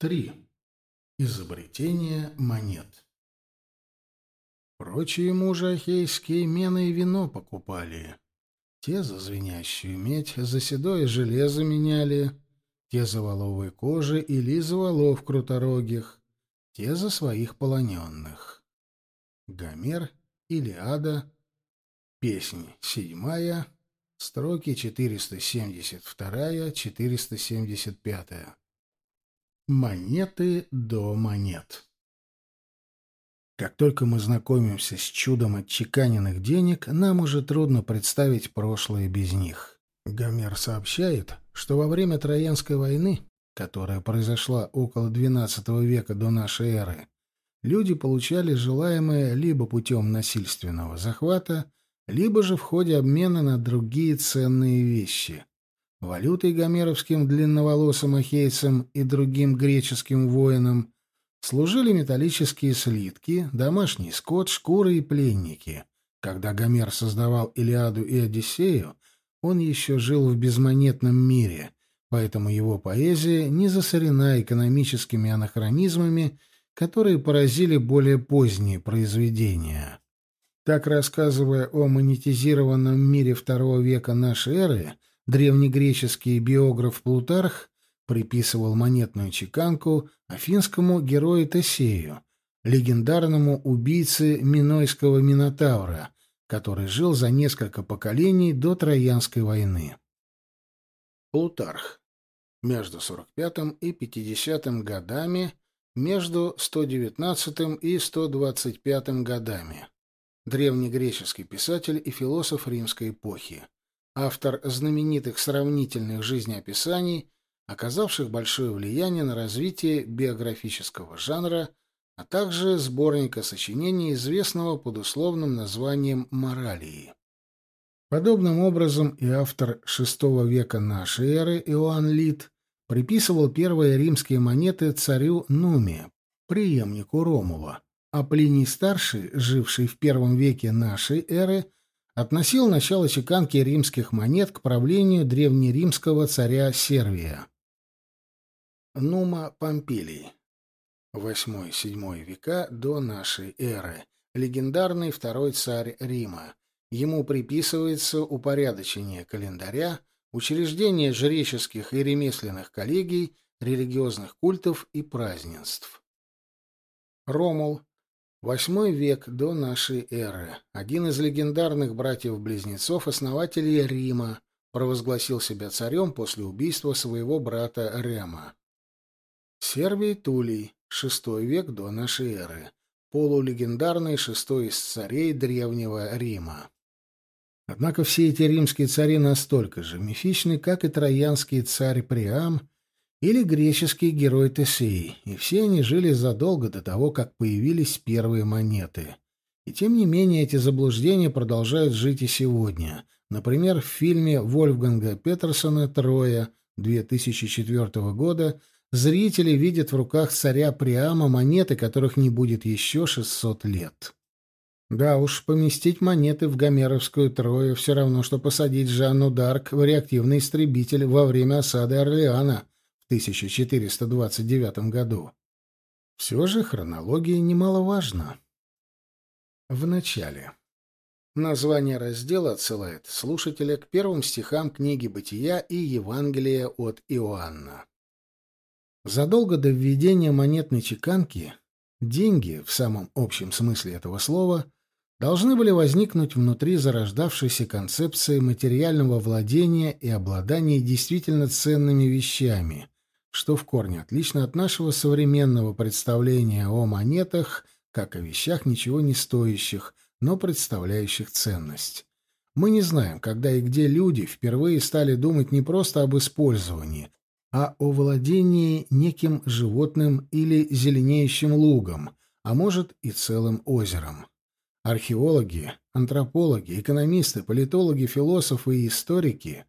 3. Изобретение монет. Прочие мужи ахейские мены и вино покупали. Те за звенящую медь, за седое железо меняли, те за воловые кожи или за волов круторогих, те за своих полоненных. Гомер, Илиада, песнь седьмая, строки 472-475. Монеты до монет. Как только мы знакомимся с чудом отчеканенных денег, нам уже трудно представить прошлое без них. Гомер сообщает, что во время Троянской войны, которая произошла около XII века до нашей эры, люди получали желаемое либо путем насильственного захвата, либо же в ходе обмена на другие ценные вещи. Валютой гомеровским длинноволосым ахейцам и другим греческим воинам служили металлические слитки, домашний скот, шкуры и пленники. Когда Гомер создавал Илиаду и Одиссею, он еще жил в безмонетном мире, поэтому его поэзия не засорена экономическими анахронизмами, которые поразили более поздние произведения. Так, рассказывая о монетизированном мире второго века нашей эры, Древнегреческий биограф Плутарх приписывал монетную чеканку афинскому герою Тесею, легендарному убийце Минойского Минотавра, который жил за несколько поколений до Троянской войны. Плутарх. Между 45 и 50 годами, между 119 и 125 годами. Древнегреческий писатель и философ римской эпохи автор знаменитых сравнительных жизнеописаний, оказавших большое влияние на развитие биографического жанра, а также сборника сочинений, известного под условным названием «Моралии». Подобным образом и автор VI века нашей эры Иоанн Лид приписывал первые римские монеты царю Нуме, преемнику Ромула, а Плиний-старший, живший в первом веке нашей эры, относил начало чеканки римских монет к правлению древнеримского царя Сервия. Нума Помпилий. 8-7 века до нашей эры. Легендарный второй царь Рима. Ему приписывается упорядочение календаря, учреждение жреческих и ремесленных коллегий, религиозных культов и празднеств. Ромул Восьмой век до нашей эры. Один из легендарных братьев-близнецов, основателей Рима, провозгласил себя царем после убийства своего брата Рема. Сервий Тулей. Шестой век до нашей эры. Полулегендарный шестой из царей Древнего Рима. Однако все эти римские цари настолько же мифичны, как и троянский царь Приам или греческий герой Тесей, и все они жили задолго до того, как появились первые монеты. И тем не менее эти заблуждения продолжают жить и сегодня. Например, в фильме Вольфганга Петерсона «Троя» 2004 года зрители видят в руках царя Приама монеты, которых не будет еще 600 лет. Да уж, поместить монеты в гомеровскую Трою все равно, что посадить Жанну Дарк в реактивный истребитель во время осады Орлеана — 1429 году. Все же хронология немаловажна. В начале. Название раздела отсылает слушателя к первым стихам книги «Бытия» и Евангелия от Иоанна. Задолго до введения монетной чеканки деньги, в самом общем смысле этого слова, должны были возникнуть внутри зарождавшейся концепции материального владения и обладания действительно ценными вещами, что в корне отлично от нашего современного представления о монетах, как о вещах ничего не стоящих, но представляющих ценность. Мы не знаем, когда и где люди впервые стали думать не просто об использовании, а о владении неким животным или зеленеющим лугом, а может и целым озером. Археологи, антропологи, экономисты, политологи, философы и историки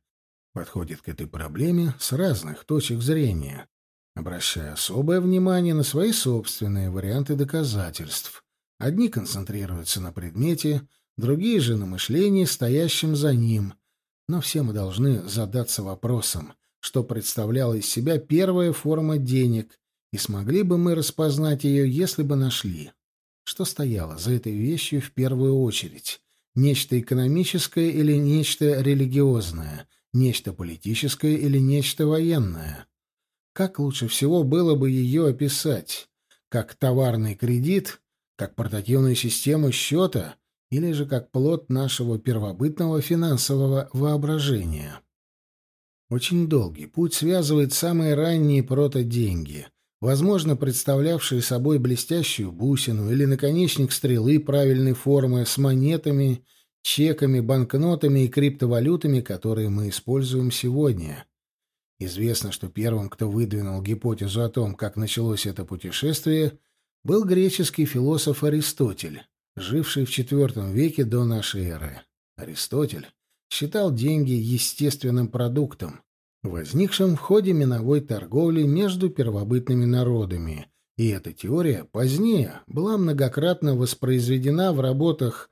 подходит к этой проблеме с разных точек зрения, обращая особое внимание на свои собственные варианты доказательств. Одни концентрируются на предмете, другие же на мышлении, стоящем за ним. Но все мы должны задаться вопросом, что представляла из себя первая форма денег и смогли бы мы распознать ее, если бы нашли. Что стояло за этой вещью в первую очередь? Нечто экономическое или нечто религиозное? Нечто политическое или нечто военное? Как лучше всего было бы ее описать? Как товарный кредит? Как портативную систему счета? Или же как плод нашего первобытного финансового воображения? Очень долгий путь связывает самые ранние протоденьги — возможно, представлявшие собой блестящую бусину или наконечник стрелы правильной формы с монетами, чеками, банкнотами и криптовалютами, которые мы используем сегодня. Известно, что первым, кто выдвинул гипотезу о том, как началось это путешествие, был греческий философ Аристотель, живший в IV веке до нашей эры. Аристотель считал деньги естественным продуктом, возникшим в ходе миновой торговли между первобытными народами, и эта теория позднее была многократно воспроизведена в работах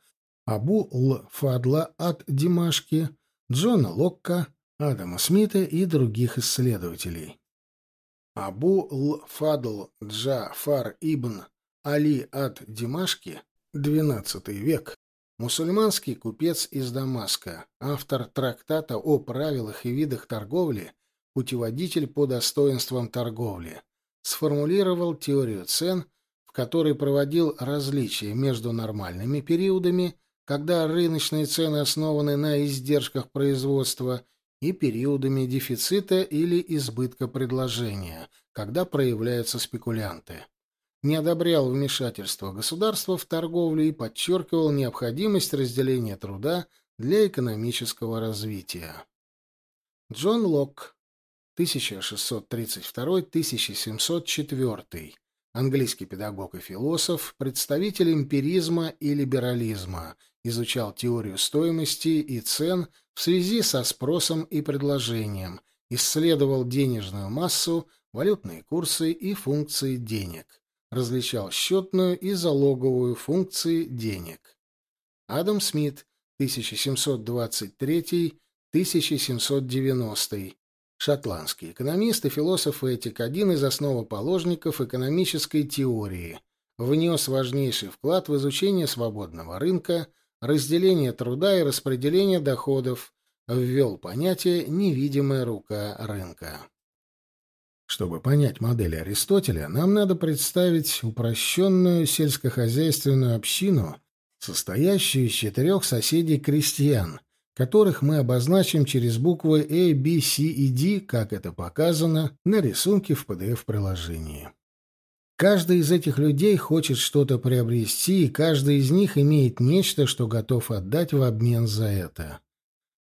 Абу Л-Фадла от Димашки, Джона Локка, Адама Смита и других исследователей. Абу Л-Фадл Джафар ибн Али от Димашки, XII век, Мусульманский купец из Дамаска, автор трактата о правилах и видах торговли, путеводитель по достоинствам торговли, сформулировал теорию цен, в которой проводил различия между нормальными периодами, когда рыночные цены основаны на издержках производства, и периодами дефицита или избытка предложения, когда проявляются спекулянты не одобрял вмешательство государства в торговлю и подчеркивал необходимость разделения труда для экономического развития. Джон Локк, 1632-1704, английский педагог и философ, представитель эмпиризма и либерализма, изучал теорию стоимости и цен в связи со спросом и предложением, исследовал денежную массу, валютные курсы и функции денег различал счетную и залоговую функции денег. Адам Смит, 1723-1790, шотландский экономист и философ-этик, один из основоположников экономической теории, внес важнейший вклад в изучение свободного рынка, разделение труда и распределение доходов, ввел понятие «невидимая рука рынка». Чтобы понять модель Аристотеля, нам надо представить упрощенную сельскохозяйственную общину, состоящую из четырех соседей-крестьян, которых мы обозначим через буквы A, B, C и D, как это показано на рисунке в PDF-приложении. Каждый из этих людей хочет что-то приобрести, и каждый из них имеет нечто, что готов отдать в обмен за это.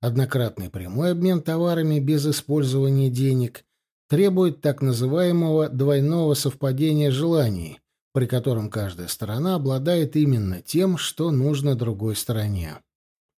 Однократный прямой обмен товарами без использования денег требует так называемого двойного совпадения желаний, при котором каждая сторона обладает именно тем, что нужно другой стороне.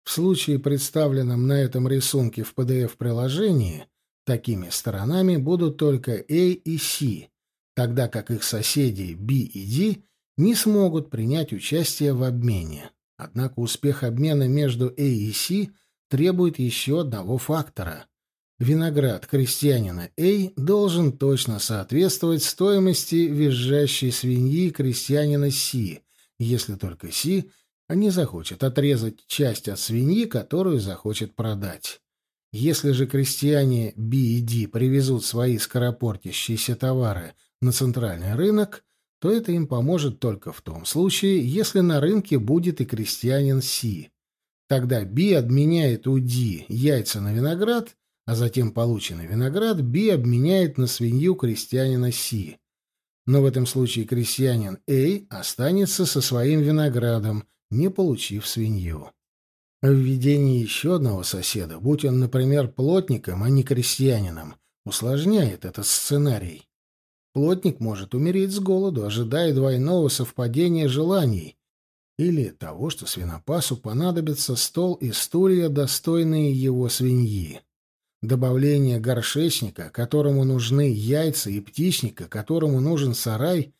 В случае, представленном на этом рисунке в PDF-приложении, такими сторонами будут только A и C, тогда как их соседи B и D не смогут принять участие в обмене. Однако успех обмена между A и C требует еще одного фактора Виноград крестьянина A должен точно соответствовать стоимости визжащей свиньи крестьянина Си, если только Си не захочет отрезать часть от свиньи, которую захочет продать. Если же крестьяне B и D привезут свои скоропортящиеся товары на центральный рынок, то это им поможет только в том случае, если на рынке будет и крестьянин Си. Тогда B обменяет у D яйца на виноград – а затем полученный виноград Би обменяет на свинью крестьянина Си. Но в этом случае крестьянин А останется со своим виноградом, не получив свинью. В введении еще одного соседа, будь он, например, плотником, а не крестьянином, усложняет этот сценарий. Плотник может умереть с голоду, ожидая двойного совпадения желаний, или того, что свинопасу понадобится стол и стулья, достойные его свиньи. Добавление горшечника, которому нужны яйца, и птичника, которому нужен сарай,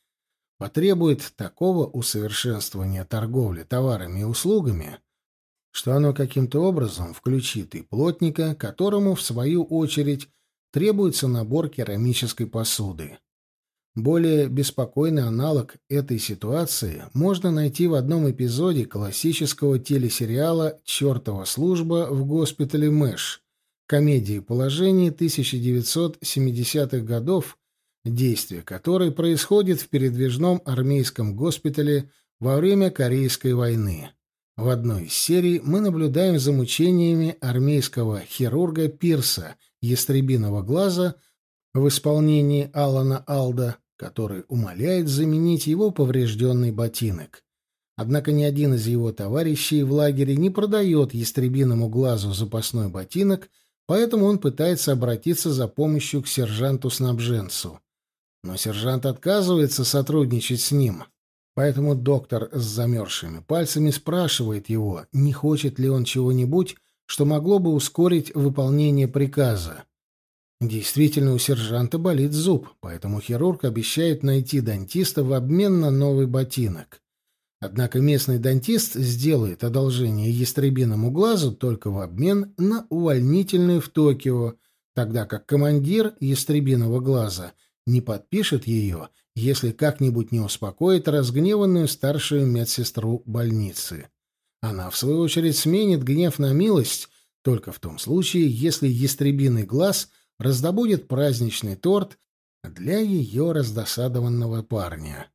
потребует такого усовершенствования торговли товарами и услугами, что оно каким-то образом включит и плотника, которому, в свою очередь, требуется набор керамической посуды. Более беспокойный аналог этой ситуации можно найти в одном эпизоде классического телесериала «Чертова служба в госпитале Мэш», комедии положений 1970-х годов, действие которой происходит в передвижном армейском госпитале во время Корейской войны. В одной из серий мы наблюдаем за мучениями армейского хирурга Пирса, ястребиного глаза, в исполнении Алана Алда, который умоляет заменить его поврежденный ботинок. Однако ни один из его товарищей в лагере не продает ястребиному глазу запасной ботинок, поэтому он пытается обратиться за помощью к сержанту-снабженцу. Но сержант отказывается сотрудничать с ним, поэтому доктор с замерзшими пальцами спрашивает его, не хочет ли он чего-нибудь, что могло бы ускорить выполнение приказа. Действительно, у сержанта болит зуб, поэтому хирург обещает найти дантиста в обмен на новый ботинок. Однако местный дантист сделает одолжение ястребиному глазу только в обмен на увольнительную в Токио, тогда как командир ястребиного глаза не подпишет ее, если как-нибудь не успокоит разгневанную старшую медсестру больницы. Она, в свою очередь, сменит гнев на милость только в том случае, если ястребиный глаз — раздобудет праздничный торт для ее раздосадованного парня.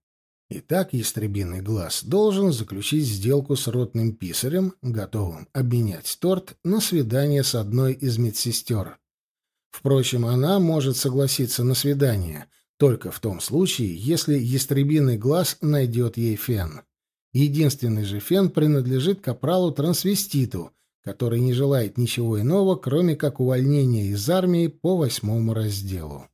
Итак, ястребиный глаз должен заключить сделку с ротным писарем, готовым обменять торт на свидание с одной из медсестер. Впрочем, она может согласиться на свидание только в том случае, если ястребиный глаз найдет ей фен. Единственный же фен принадлежит капралу-трансвеститу, который не желает ничего иного, кроме как увольнения из армии по восьмому разделу.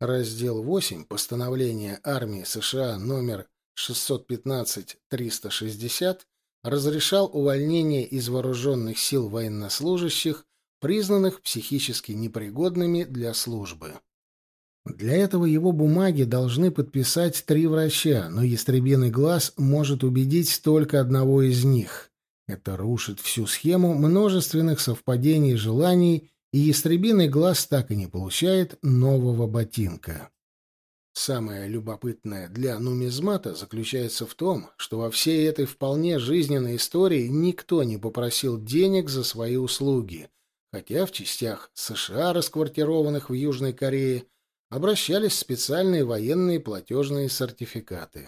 Раздел 8 постановления армии США номер 615-360 разрешал увольнение из вооруженных сил военнослужащих, признанных психически непригодными для службы. Для этого его бумаги должны подписать три врача, но ястребиный глаз может убедить только одного из них. Это рушит всю схему множественных совпадений желаний, и ястребиный глаз так и не получает нового ботинка. Самое любопытное для нумизмата заключается в том, что во всей этой вполне жизненной истории никто не попросил денег за свои услуги, хотя в частях США, расквартированных в Южной Корее, обращались специальные военные платежные сертификаты.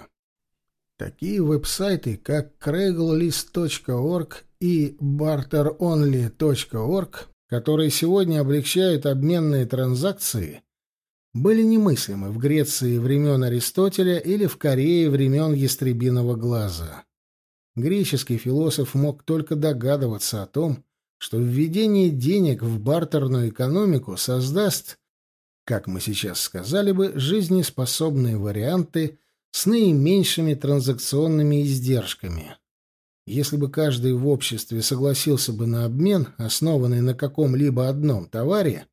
Такие веб-сайты, как craigslist.org и barteronly.org, которые сегодня облегчают обменные транзакции, были немыслимы в Греции времен Аристотеля или в Корее времен Ястребиного глаза. Греческий философ мог только догадываться о том, что введение денег в бартерную экономику создаст, как мы сейчас сказали бы, жизнеспособные варианты с наименьшими транзакционными издержками. Если бы каждый в обществе согласился бы на обмен, основанный на каком-либо одном товаре,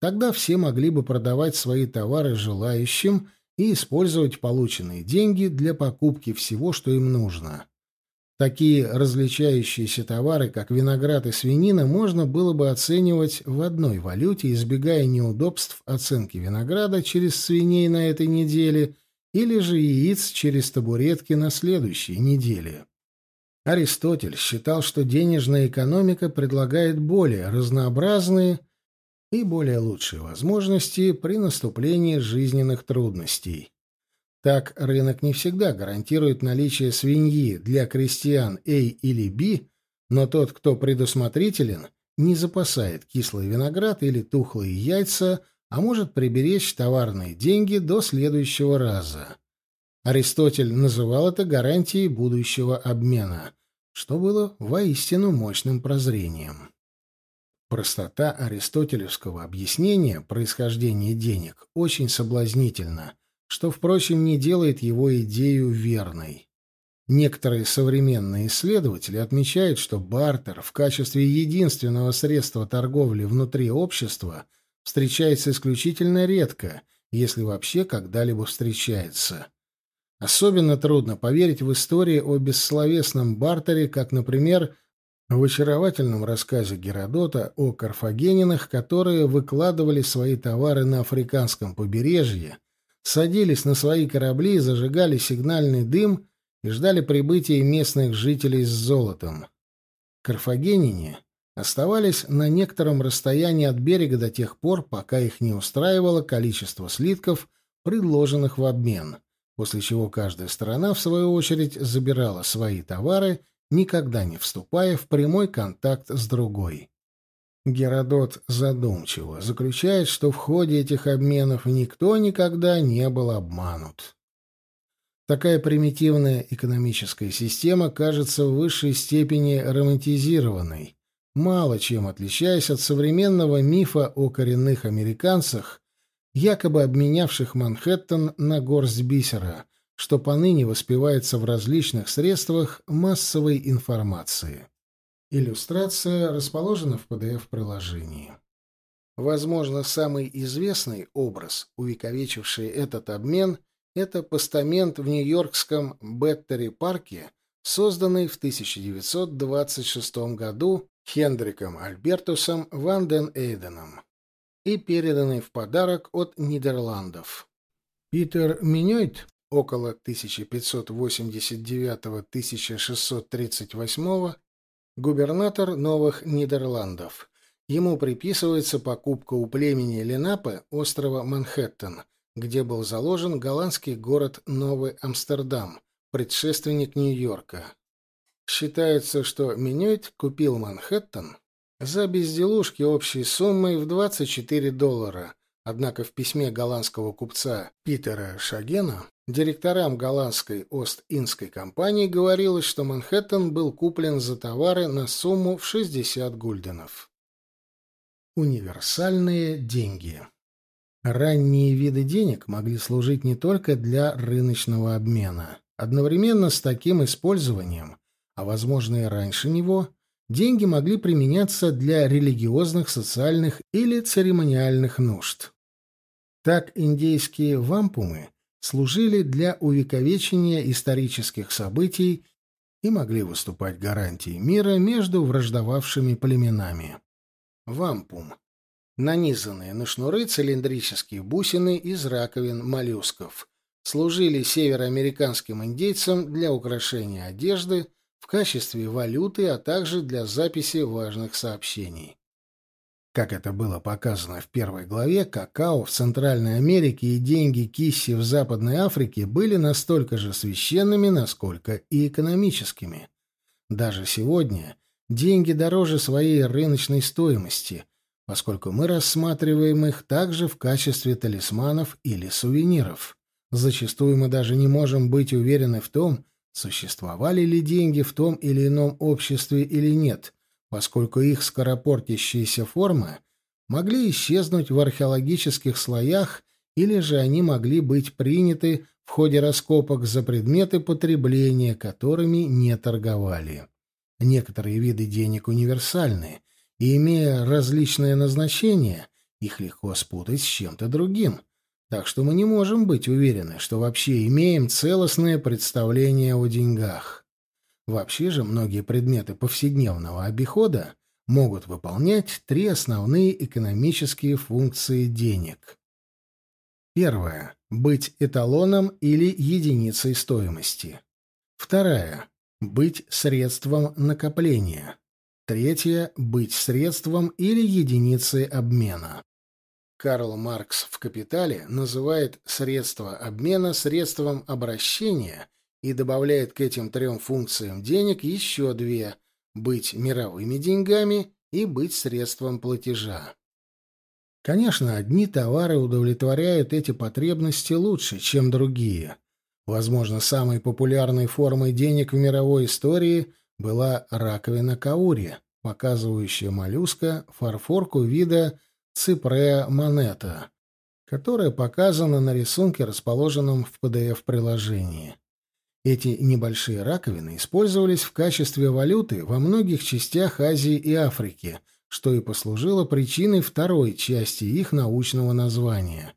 тогда все могли бы продавать свои товары желающим и использовать полученные деньги для покупки всего, что им нужно. Такие различающиеся товары, как виноград и свинина, можно было бы оценивать в одной валюте, избегая неудобств оценки винограда через свиней на этой неделе или же яиц через табуретки на следующей неделе. Аристотель считал, что денежная экономика предлагает более разнообразные и более лучшие возможности при наступлении жизненных трудностей. Так, рынок не всегда гарантирует наличие свиньи для крестьян A или B, но тот, кто предусмотрителен, не запасает кислый виноград или тухлые яйца а может приберечь товарные деньги до следующего раза. Аристотель называл это гарантией будущего обмена, что было воистину мощным прозрением. Простота аристотелевского объяснения происхождения денег очень соблазнительна, что, впрочем, не делает его идею верной. Некоторые современные исследователи отмечают, что бартер в качестве единственного средства торговли внутри общества – встречается исключительно редко, если вообще когда-либо встречается. Особенно трудно поверить в истории о бессловесном бартере, как, например, в очаровательном рассказе Геродота о карфагенинах, которые выкладывали свои товары на африканском побережье, садились на свои корабли, зажигали сигнальный дым и ждали прибытия местных жителей с золотом. Карфагенине оставались на некотором расстоянии от берега до тех пор, пока их не устраивало количество слитков, предложенных в обмен, после чего каждая сторона, в свою очередь, забирала свои товары, никогда не вступая в прямой контакт с другой. Геродот задумчиво заключает, что в ходе этих обменов никто никогда не был обманут. Такая примитивная экономическая система кажется в высшей степени романтизированной, мало чем отличаясь от современного мифа о коренных американцах, якобы обменявших Манхэттен на горсть бисера, что поныне воспевается в различных средствах массовой информации. Иллюстрация расположена в PDF-приложении. Возможно, самый известный образ, увековечивший этот обмен, это постамент в Нью-Йоркском Беттери-парке, созданный в 1926 году Хендриком Альбертусом Ван ден Эйденом и переданный в подарок от Нидерландов. Питер Миньойт около 1589-1638 губернатор Новых Нидерландов. Ему приписывается покупка у племени Ленапе острова Манхэттен, где был заложен голландский город Новый Амстердам, предшественник Нью-Йорка. Считается, что Миньойт купил Манхэттен за безделушки общей суммой в 24 доллара, однако в письме голландского купца Питера Шагена директорам голландской Ост-Индской компании говорилось, что Манхэттен был куплен за товары на сумму в 60 гульденов. Универсальные деньги Ранние виды денег могли служить не только для рыночного обмена. Одновременно с таким использованием, а возможно и раньше него, деньги могли применяться для религиозных, социальных или церемониальных нужд. Так индейские вампумы служили для увековечения исторических событий и могли выступать гарантией мира между враждовавшими племенами. Вампум Нанизанные на шнуры цилиндрические бусины из раковин моллюсков служили североамериканским индейцам для украшения одежды в качестве валюты, а также для записи важных сообщений. Как это было показано в первой главе, какао в Центральной Америке и деньги кисси в Западной Африке были настолько же священными, насколько и экономическими. Даже сегодня деньги дороже своей рыночной стоимости – поскольку мы рассматриваем их также в качестве талисманов или сувениров. Зачастую мы даже не можем быть уверены в том, существовали ли деньги в том или ином обществе или нет, поскольку их скоропортящиеся формы могли исчезнуть в археологических слоях или же они могли быть приняты в ходе раскопок за предметы потребления, которыми не торговали. Некоторые виды денег универсальны, и, имея различное назначение, их легко спутать с чем-то другим. Так что мы не можем быть уверены, что вообще имеем целостное представление о деньгах. Вообще же многие предметы повседневного обихода могут выполнять три основные экономические функции денег. Первая — быть эталоном или единицей стоимости. Вторая — быть средством накопления. Третье — быть средством или единицей обмена. Карл Маркс в «Капитале» называет средство обмена средством обращения и добавляет к этим трем функциям денег еще две — быть мировыми деньгами и быть средством платежа. Конечно, одни товары удовлетворяют эти потребности лучше, чем другие. Возможно, самой популярной формой денег в мировой истории была раковина каури, показывающая моллюска фарфорку вида ципрея монета, которая показана на рисунке, расположенном в PDF-приложении. Эти небольшие раковины использовались в качестве валюты во многих частях Азии и Африки, что и послужило причиной второй части их научного названия.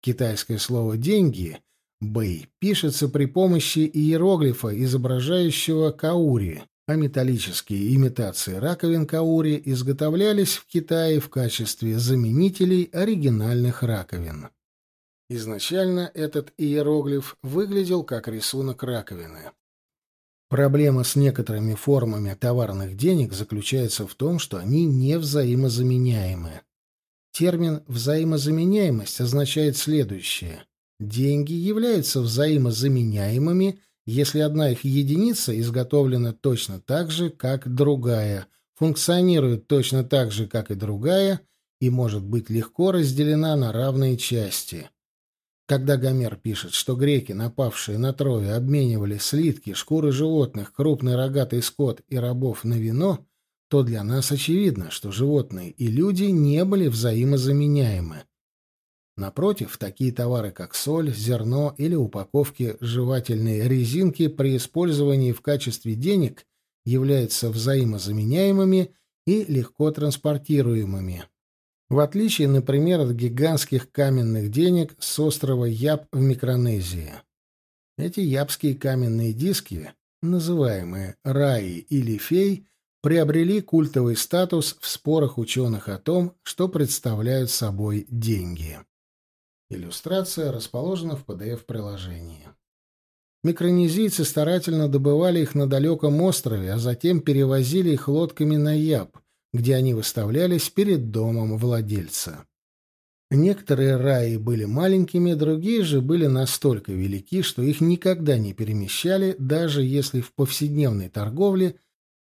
Китайское слово «деньги» «бэй» пишется при помощи иероглифа, изображающего каури, а металлические имитации раковин каури изготовлялись в Китае в качестве заменителей оригинальных раковин. Изначально этот иероглиф выглядел как рисунок раковины. Проблема с некоторыми формами товарных денег заключается в том, что они не взаимозаменяемы. Термин «взаимозаменяемость» означает следующее. Деньги являются взаимозаменяемыми, если одна их единица изготовлена точно так же, как другая, функционирует точно так же, как и другая, и может быть легко разделена на равные части. Когда Гомер пишет, что греки, напавшие на Трою, обменивали слитки, шкуры животных, крупный рогатый скот и рабов на вино, то для нас очевидно, что животные и люди не были взаимозаменяемы. Напротив, такие товары, как соль, зерно или упаковки жевательной резинки при использовании в качестве денег являются взаимозаменяемыми и легко транспортируемыми. В отличие, например, от гигантских каменных денег с острова Яб в Микронезии. Эти ябские каменные диски, называемые раи или фей, приобрели культовый статус в спорах ученых о том, что представляют собой деньги. Иллюстрация расположена в PDF-приложении. Микронезийцы старательно добывали их на далеком острове, а затем перевозили их лодками на Яб, где они выставлялись перед домом владельца. Некоторые раи были маленькими, другие же были настолько велики, что их никогда не перемещали, даже если в повседневной торговле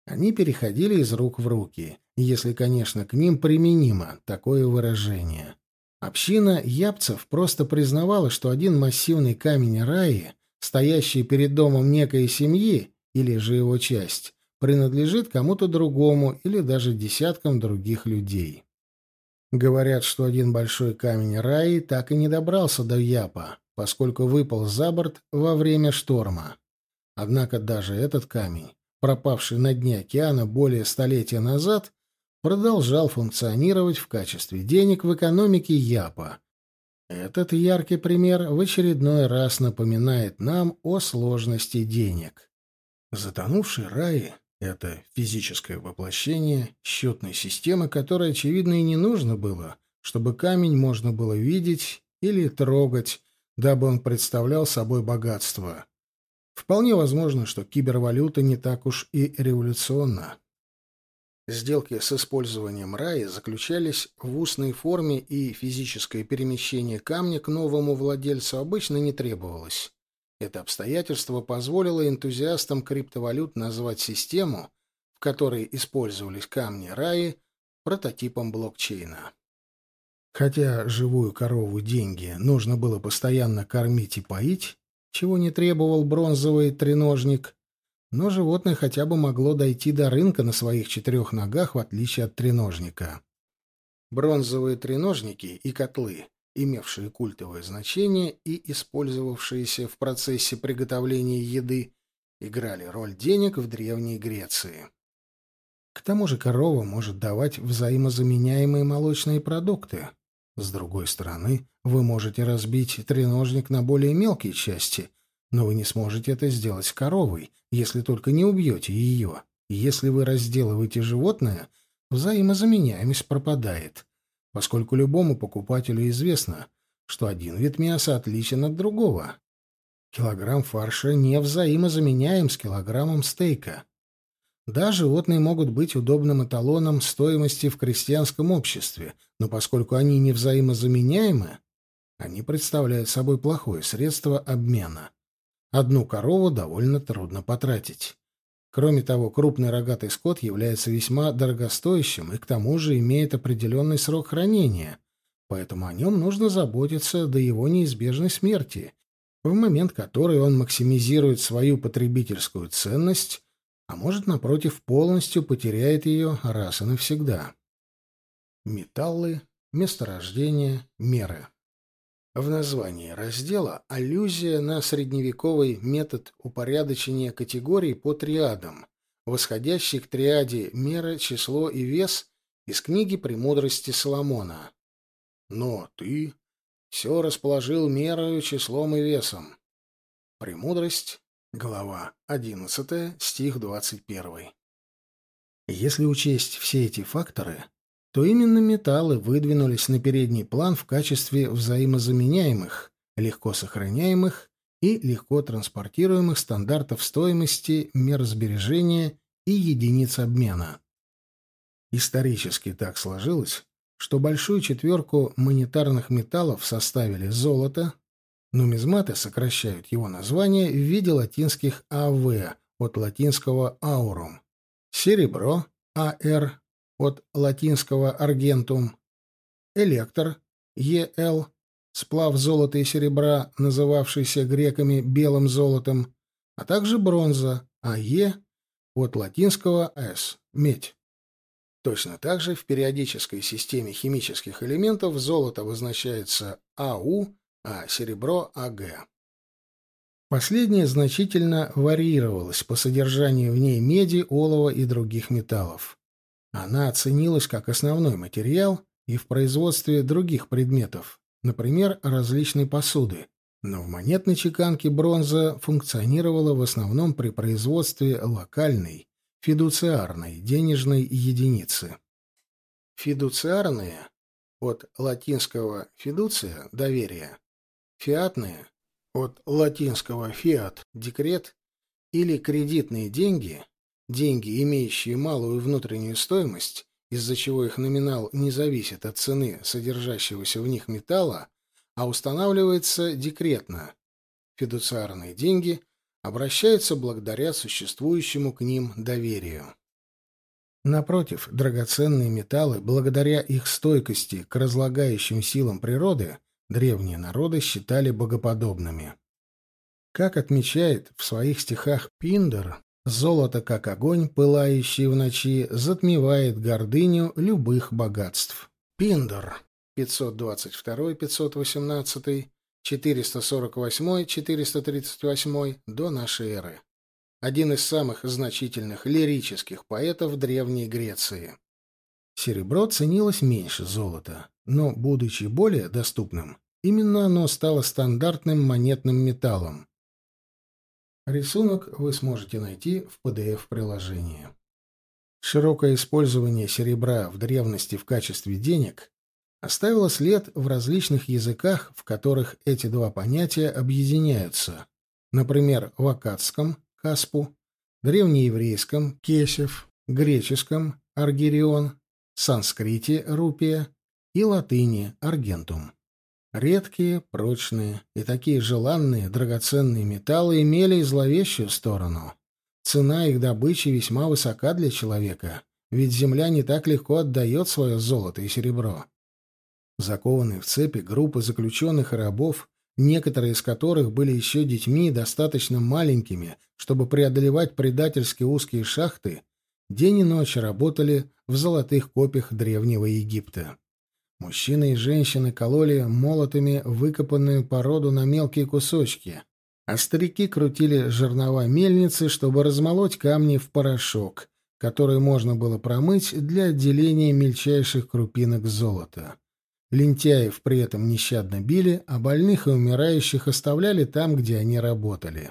они переходили из рук в руки, если, конечно, к ним применимо такое выражение. Община ябцев просто признавала, что один массивный камень раи, стоящий перед домом некой семьи, или же его часть, принадлежит кому-то другому или даже десяткам других людей. Говорят, что один большой камень Раи так и не добрался до Япа, поскольку выпал за борт во время шторма. Однако даже этот камень, пропавший на дне океана более столетия назад, продолжал функционировать в качестве денег в экономике Япа. Этот яркий пример в очередной раз напоминает нам о сложности денег. Затонувший Раи это физическое воплощение счетной системы, которой, очевидно, и не нужно было, чтобы камень можно было видеть или трогать, дабы он представлял собой богатство. Вполне возможно, что кибервалюта не так уж и революционна. Сделки с использованием рая заключались в устной форме, и физическое перемещение камня к новому владельцу обычно не требовалось. Это обстоятельство позволило энтузиастам криптовалют назвать систему, в которой использовались камни раи, прототипом блокчейна. Хотя живую корову деньги нужно было постоянно кормить и поить, чего не требовал бронзовый треножник, но животное хотя бы могло дойти до рынка на своих четырех ногах, в отличие от треножника. Бронзовые треножники и котлы имевшие культовое значение и использовавшиеся в процессе приготовления еды, играли роль денег в Древней Греции. К тому же корова может давать взаимозаменяемые молочные продукты. С другой стороны, вы можете разбить треножник на более мелкие части, но вы не сможете это сделать с коровой, если только не убьете ее. Если вы разделываете животное, взаимозаменяемость пропадает поскольку любому покупателю известно, что один вид мяса отличен от другого. Килограмм фарша не взаимозаменяем с килограммом стейка. Да, животные могут быть удобным эталоном стоимости в крестьянском обществе, но поскольку они не взаимозаменяемы, они представляют собой плохое средство обмена. Одну корову довольно трудно потратить. Кроме того, крупный рогатый скот является весьма дорогостоящим и к тому же имеет определенный срок хранения, поэтому о нем нужно заботиться до его неизбежной смерти, в момент которой он максимизирует свою потребительскую ценность, а может, напротив, полностью потеряет ее раз и навсегда. Металлы, месторождения, меры. В названии раздела аллюзия на средневековый метод упорядочения категорий по триадам, восходящий к триаде мера, число и вес из книги «Премудрости Соломона». Но ты все расположил мерою, числом и весом. Премудрость, глава 11, стих 21. Если учесть все эти факторы, то именно металлы выдвинулись на передний план в качестве взаимозаменяемых, легко сохраняемых и легко транспортируемых стандартов стоимости, мер сбережения и единиц обмена. Исторически так сложилось, что большую четверку монетарных металлов составили золото, нумизматы сокращают его название в виде латинских АВ от латинского «аурум», серебро АР от латинского «аргентум», электр ЕЛ, сплав золота и серебра, называвшийся греками белым золотом, а также бронза АЕ от латинского «с» — медь. Точно так же в периодической системе химических элементов золото обозначается АУ, а серебро — АГ. Последнее значительно варьировалось по содержанию в ней меди, олова и других металлов. Она оценилась как основной материал и в производстве других предметов, например, различной посуды, но в монетной чеканке бронза функционировала в основном при производстве локальной, фидуциарной денежной единицы. Фидуциарные от латинского фидуция – доверие, фиатные от латинского fiat – декрет или кредитные деньги – деньги, имеющие малую внутреннюю стоимость, из-за чего их номинал не зависит от цены содержащегося в них металла, а устанавливается декретно. Фидуциарные деньги обращаются благодаря существующему к ним доверию. Напротив, драгоценные металлы, благодаря их стойкости к разлагающим силам природы, древние народы считали богоподобными. Как отмечает в своих стихах Пиндер, золото, как огонь, пылающий в ночи, затмевает гордыню любых богатств. Пиндер 522-518 448-438 до нашей эры. Один из самых значительных лирических поэтов Древней Греции. Серебро ценилось меньше золота, но, будучи более доступным, именно оно стало стандартным монетным металлом. Рисунок вы сможете найти в PDF-приложении. Широкое использование серебра в древности в качестве денег оставила след в различных языках, в которых эти два понятия объединяются. Например, в акадском — каспу, древнееврейском — кесев, греческом — аргирион, санскрите — рупия и латыни — аргентум. Редкие, прочные и такие желанные драгоценные металлы имели и зловещую сторону. Цена их добычи весьма высока для человека, ведь земля не так легко отдает свое золото и серебро. Закованные в цепи группы заключенных и рабов, некоторые из которых были еще детьми достаточно маленькими, чтобы преодолевать предательски узкие шахты, день и ночь работали в золотых копиях древнего Египта. Мужчины и женщины кололи молотами выкопанную породу на мелкие кусочки, а старики крутили жернова мельницы, чтобы размолоть камни в порошок, который можно было промыть для отделения мельчайших крупинок золота. Лентяев при этом нещадно били, а больных и умирающих оставляли там, где они работали.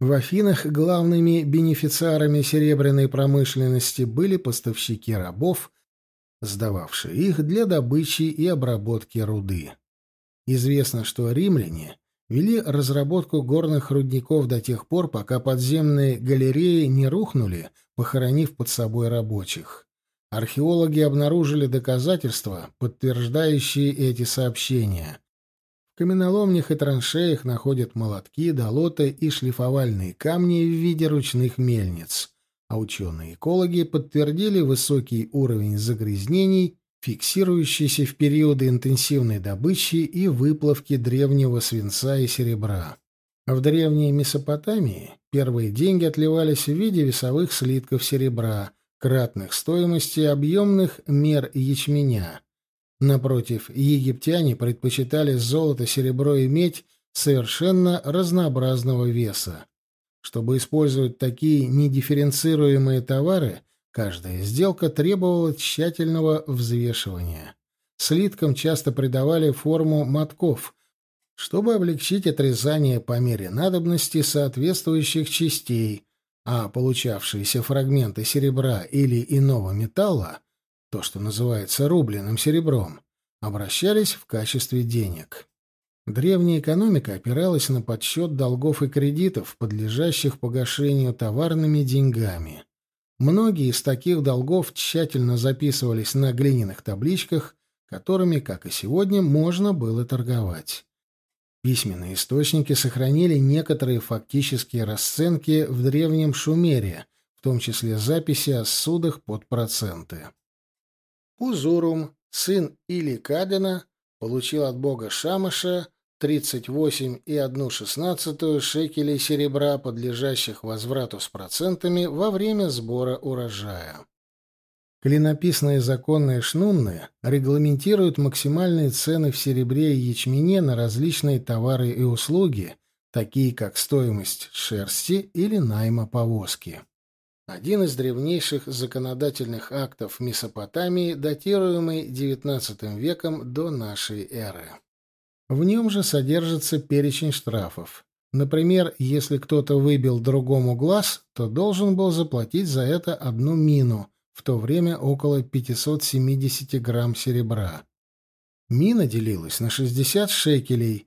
В Афинах главными бенефициарами серебряной промышленности были поставщики рабов, сдававшие их для добычи и обработки руды. Известно, что римляне вели разработку горных рудников до тех пор, пока подземные галереи не рухнули, похоронив под собой рабочих. Археологи обнаружили доказательства, подтверждающие эти сообщения. В каменоломнях и траншеях находят молотки, долоты и шлифовальные камни в виде ручных мельниц, а ученые-экологи подтвердили высокий уровень загрязнений, фиксирующийся в периоды интенсивной добычи и выплавки древнего свинца и серебра. В древней Месопотамии первые деньги отливались в виде весовых слитков серебра – кратных стоимости объемных мер ячменя. Напротив, египтяне предпочитали золото, серебро и медь совершенно разнообразного веса. Чтобы использовать такие недифференцируемые товары, каждая сделка требовала тщательного взвешивания. Слиткам часто придавали форму мотков, чтобы облегчить отрезание по мере надобности соответствующих частей, а получавшиеся фрагменты серебра или иного металла, то, что называется рубленым серебром, обращались в качестве денег. Древняя экономика опиралась на подсчет долгов и кредитов, подлежащих погашению товарными деньгами. Многие из таких долгов тщательно записывались на глиняных табличках, которыми, как и сегодня, можно было торговать. Письменные источники сохранили некоторые фактические расценки в древнем Шумере, в том числе записи о судах под проценты. Узурум, сын Или Кадена, получил от бога Шамаша 38,1 шекелей серебра, подлежащих возврату с процентами во время сбора урожая. Клинописные законные шнунны регламентируют максимальные цены в серебре и ячмене на различные товары и услуги, такие как стоимость шерсти или найма повозки. Один из древнейших законодательных актов Месопотамии, датируемый XIX веком до нашей эры. В нем же содержится перечень штрафов. Например, если кто-то выбил другому глаз, то должен был заплатить за это одну мину, в то время около 570 грамм серебра. Мина делилась на 60 шекелей,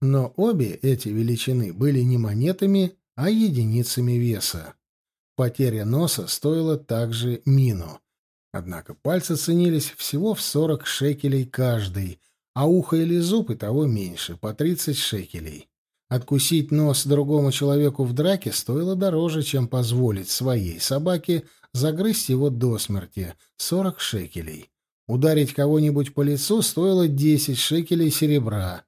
но обе эти величины были не монетами, а единицами веса. Потеря носа стоила также мину. Однако пальцы ценились всего в 40 шекелей каждый, а ухо или зуб и того меньше, по 30 шекелей. Откусить нос другому человеку в драке стоило дороже, чем позволить своей собаке загрызть его до смерти — 40 шекелей. Ударить кого-нибудь по лицу стоило 10 шекелей серебра.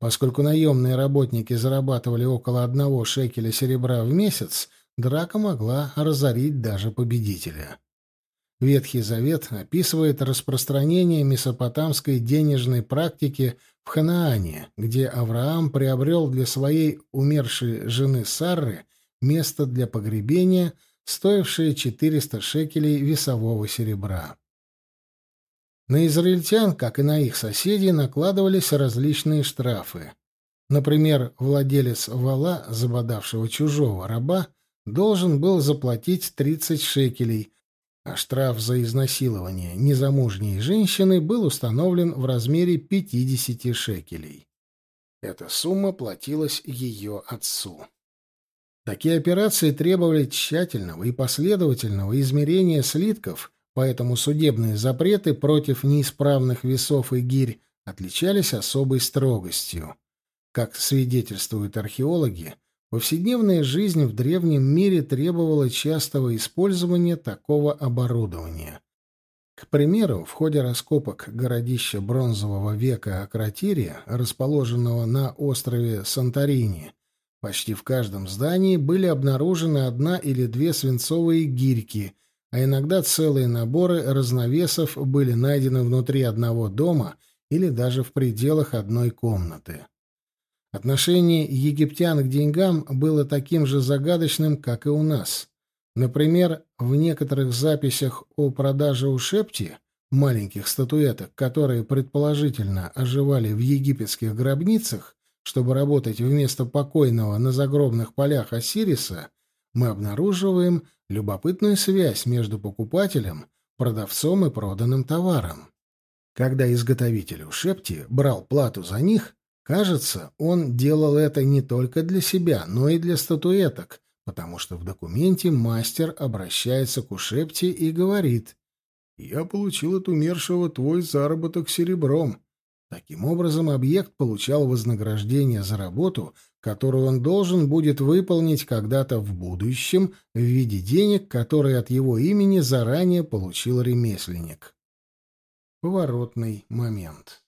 Поскольку наемные работники зарабатывали около одного шекеля серебра в месяц, драка могла разорить даже победителя. Ветхий Завет описывает распространение месопотамской денежной практики в Ханаане, где Авраам приобрел для своей умершей жены Сарры место для погребения, стоившее 400 шекелей весового серебра. На израильтян, как и на их соседей, накладывались различные штрафы. Например, владелец вала, забодавшего чужого раба, должен был заплатить 30 шекелей, а штраф за изнасилование незамужней женщины был установлен в размере 50 шекелей. Эта сумма платилась ее отцу. Такие операции требовали тщательного и последовательного измерения слитков, поэтому судебные запреты против неисправных весов и гирь отличались особой строгостью. Как свидетельствуют археологи, Повседневная жизнь в древнем мире требовала частого использования такого оборудования. К примеру, в ходе раскопок городища бронзового века Акротирия, расположенного на острове Санторини, почти в каждом здании были обнаружены одна или две свинцовые гирьки, а иногда целые наборы разновесов были найдены внутри одного дома или даже в пределах одной комнаты. Отношение египтян к деньгам было таким же загадочным, как и у нас. Например, в некоторых записях о продаже у Шепти маленьких статуэток, которые предположительно оживали в египетских гробницах, чтобы работать вместо покойного на загробных полях Осириса, мы обнаруживаем любопытную связь между покупателем, продавцом и проданным товаром. Когда изготовитель у Шепти брал плату за них, Кажется, он делал это не только для себя, но и для статуэток, потому что в документе мастер обращается к Ушепте и говорит «Я получил от умершего твой заработок серебром». Таким образом, объект получал вознаграждение за работу, которую он должен будет выполнить когда-то в будущем в виде денег, которые от его имени заранее получил ремесленник. Поворотный момент.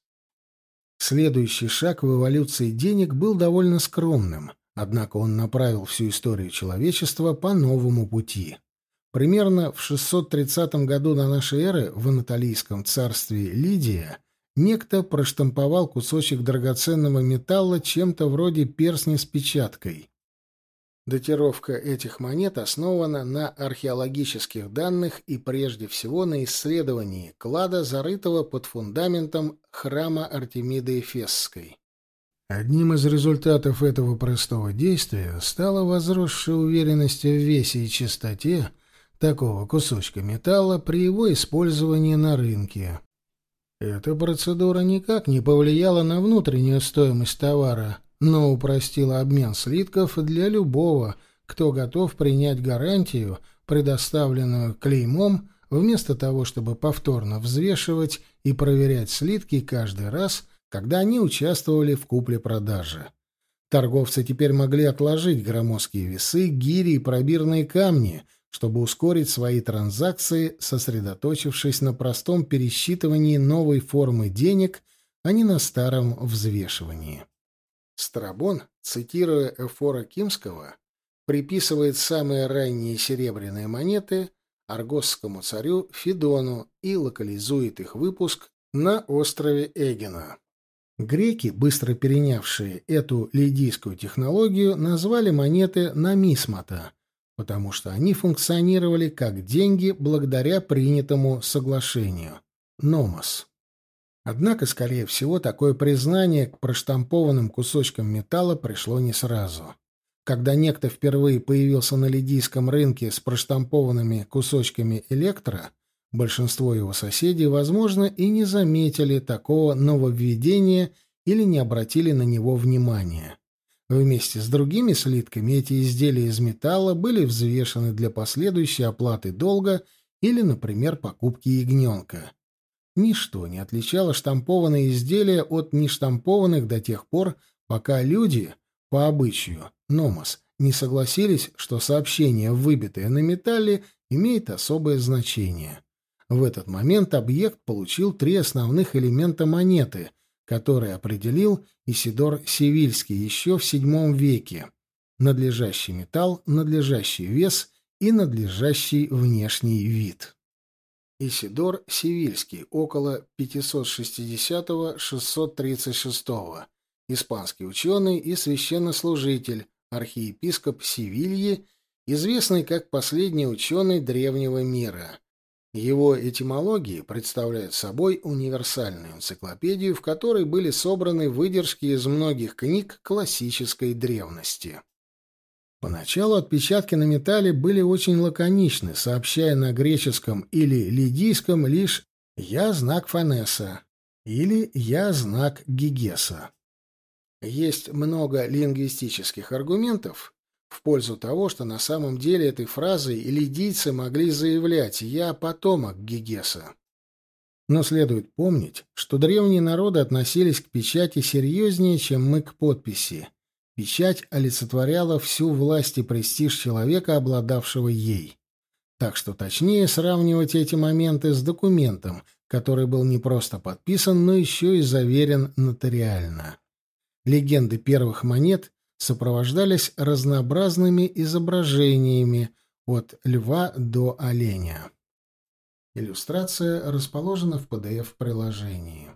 Следующий шаг в эволюции денег был довольно скромным, однако он направил всю историю человечества по новому пути. Примерно в 630 году до нашей эры в Анатолийском царстве Лидия некто проштамповал кусочек драгоценного металла чем-то вроде перстня с печаткой. Датировка этих монет основана на археологических данных и прежде всего на исследовании клада, зарытого под фундаментом храма Артемиды Эфесской. Одним из результатов этого простого действия стала возросшая уверенность в весе и чистоте такого кусочка металла при его использовании на рынке. Эта процедура никак не повлияла на внутреннюю стоимость товара, но упростила обмен слитков для любого, кто готов принять гарантию, предоставленную клеймом, вместо того, чтобы повторно взвешивать и проверять слитки каждый раз, когда они участвовали в купле-продаже. Торговцы теперь могли отложить громоздкие весы, гири и пробирные камни, чтобы ускорить свои транзакции, сосредоточившись на простом пересчитывании новой формы денег, а не на старом взвешивании. Страбон, цитируя Эфора Кимского, приписывает самые ранние серебряные монеты аргосскому царю Фидону и локализует их выпуск на острове Эгена. Греки, быстро перенявшие эту лидийскую технологию, назвали монеты намисмата, потому что они функционировали как деньги благодаря принятому соглашению – номос. Однако, скорее всего, такое признание к проштампованным кусочкам металла пришло не сразу. Когда некто впервые появился на лидийском рынке с проштампованными кусочками электро – Большинство его соседей, возможно, и не заметили такого нововведения или не обратили на него внимания. Вместе с другими слитками эти изделия из металла были взвешены для последующей оплаты долга или, например, покупки ягненка. Ничто не отличало штампованные изделия от нештампованных до тех пор, пока люди, по обычаю, номос, не согласились, что сообщение, выбитое на металле, имеет особое значение. В этот момент объект получил три основных элемента монеты, которые определил Исидор Севильский еще в VII веке. Надлежащий металл, надлежащий вес и надлежащий внешний вид. Исидор Севильский, около 560-636. Испанский ученый и священнослужитель, архиепископ Севильи, известный как последний ученый древнего мира. Его этимологии представляют собой универсальную энциклопедию, в которой были собраны выдержки из многих книг классической древности. Поначалу отпечатки на металле были очень лаконичны, сообщая на греческом или лидийском лишь «я знак Фанеса» или «я знак Гигеса». Есть много лингвистических аргументов, в пользу того, что на самом деле этой фразой лидийцы могли заявлять «я потомок Гигеса». Но следует помнить, что древние народы относились к печати серьезнее, чем мы к подписи. Печать олицетворяла всю власть и престиж человека, обладавшего ей. Так что точнее сравнивать эти моменты с документом, который был не просто подписан, но еще и заверен нотариально. Легенды первых монет сопровождались разнообразными изображениями от льва до оленя. Иллюстрация расположена в PDF-приложении.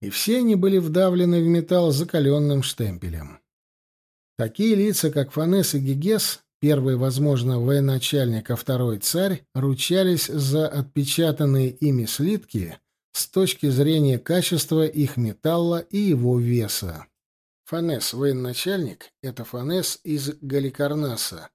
И все они были вдавлены в металл закаленным штемпелем. Такие лица, как Фанес и Гигес, первый, возможно, военачальник, а второй царь, ручались за отпечатанные ими слитки с точки зрения качества их металла и его веса. Фанес, военачальник, это Фанес из Галикарнаса,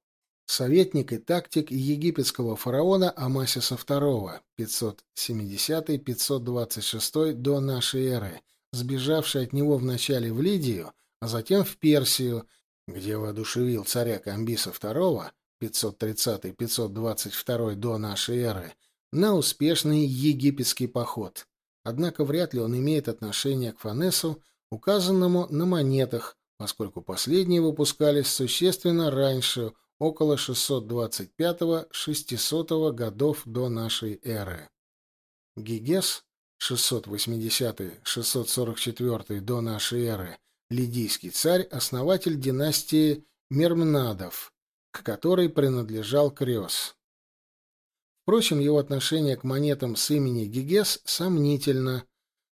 советник и тактик египетского фараона Амасиса II, 570-526 до нашей эры, сбежавший от него вначале в Лидию, а затем в Персию, где воодушевил царя Камбиса II, 530-522 до нашей эры, на успешный египетский поход. Однако вряд ли он имеет отношение к Фанесу, указанному на монетах, поскольку последние выпускались существенно раньше, около 625-600 годов до нашей эры. Гигес 680-644 до нашей эры, лидийский царь, основатель династии Мермнадов, к которой принадлежал Крёс. Впрочем, его отношение к монетам с имени Гигес сомнительно –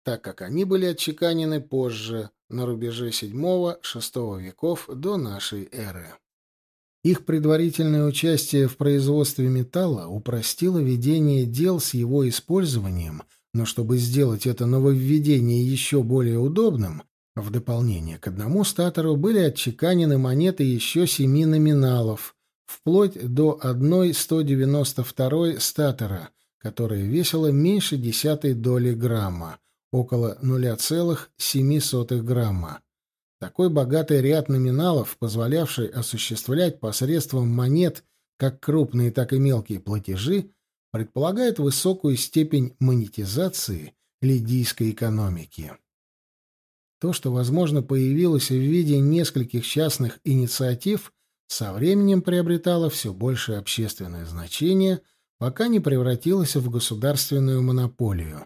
так как они были отчеканены позже, на рубеже VII-VI веков до нашей эры. Их предварительное участие в производстве металла упростило ведение дел с его использованием, но чтобы сделать это нововведение еще более удобным, в дополнение к одному статору были отчеканены монеты еще семи номиналов, вплоть до 1,192 статора, которая весила меньше десятой доли грамма, около 0,07 грамма. Такой богатый ряд номиналов, позволявший осуществлять посредством монет как крупные, так и мелкие платежи, предполагает высокую степень монетизации лидийской экономики. То, что, возможно, появилось в виде нескольких частных инициатив, со временем приобретало все большее общественное значение, пока не превратилось в государственную монополию.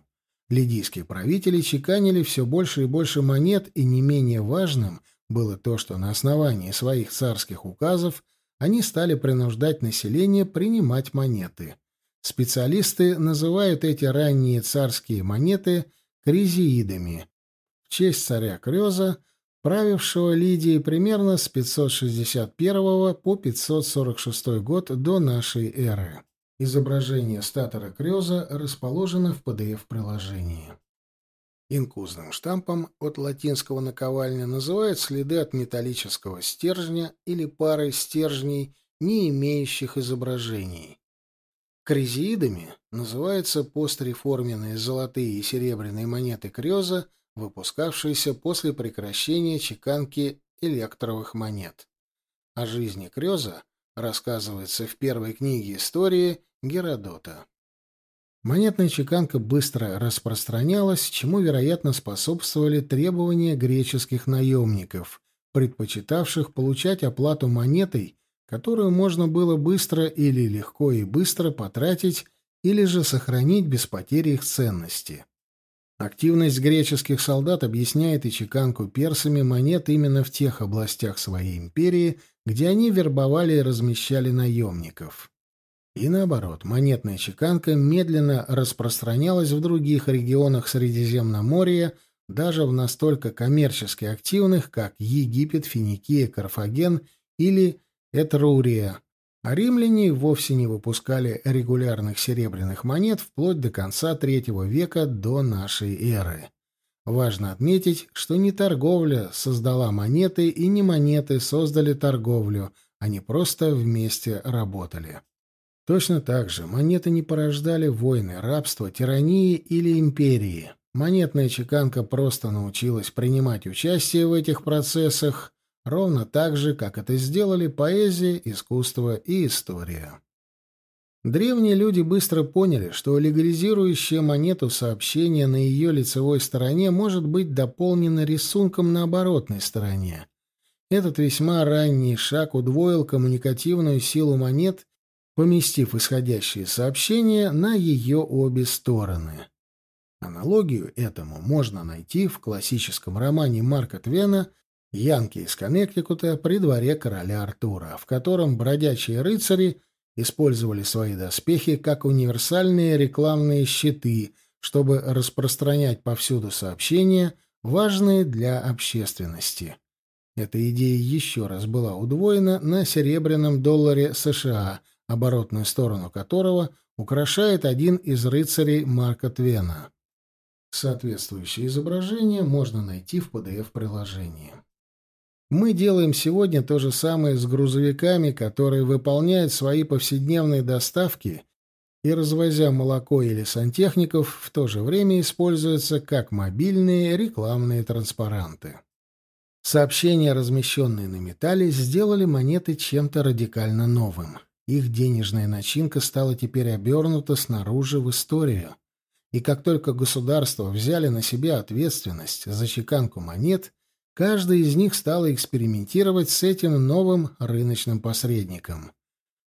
Лидийские правители чеканили все больше и больше монет, и не менее важным было то, что на основании своих царских указов они стали принуждать население принимать монеты. Специалисты называют эти ранние царские монеты кризиидами честь царя Крёза, правившего Лидией примерно с 561 по 546 год до нашей эры. Изображение статора Крёза расположено в PDF-приложении. Инкузным штампом от латинского наковальня называют следы от металлического стержня или пары стержней, не имеющих изображений. Кризиидами называются постреформенные золотые и серебряные монеты Крёза, выпускавшиеся после прекращения чеканки электровых монет. О жизни Крёза рассказывается в первой книге истории Геродота. Монетная чеканка быстро распространялась, чему, вероятно, способствовали требования греческих наемников, предпочитавших получать оплату монетой, которую можно было быстро или легко и быстро потратить или же сохранить без потери их ценности. Активность греческих солдат объясняет и чеканку персами монет именно в тех областях своей империи, где они вербовали и размещали наемников. И наоборот, монетная чеканка медленно распространялась в других регионах Средиземноморья, даже в настолько коммерчески активных, как Египет, Финикия, Карфаген или Этрурия. А римляне вовсе не выпускали регулярных серебряных монет вплоть до конца III века до нашей эры. Важно отметить, что не торговля создала монеты и не монеты создали торговлю, они просто вместе работали. Точно так же монеты не порождали войны, рабство, тирании или империи. Монетная чеканка просто научилась принимать участие в этих процессах ровно так же, как это сделали поэзия, искусство и история. Древние люди быстро поняли, что легализирующее монету сообщение на ее лицевой стороне может быть дополнено рисунком на оборотной стороне. Этот весьма ранний шаг удвоил коммуникативную силу монет поместив исходящие сообщения на ее обе стороны. Аналогию этому можно найти в классическом романе Марка Твена «Янки из Коннектикута при дворе короля Артура», в котором бродячие рыцари использовали свои доспехи как универсальные рекламные щиты, чтобы распространять повсюду сообщения, важные для общественности. Эта идея еще раз была удвоена на серебряном долларе США – оборотную сторону которого украшает один из рыцарей Марка Твена. Соответствующее изображение можно найти в PDF-приложении. Мы делаем сегодня то же самое с грузовиками, которые выполняют свои повседневные доставки и, развозя молоко или сантехников, в то же время используются как мобильные рекламные транспаранты. Сообщения, размещенные на металле, сделали монеты чем-то радикально новым. Их денежная начинка стала теперь обернута снаружи в историю. И как только государства взяли на себя ответственность за чеканку монет, каждый из них стал экспериментировать с этим новым рыночным посредником.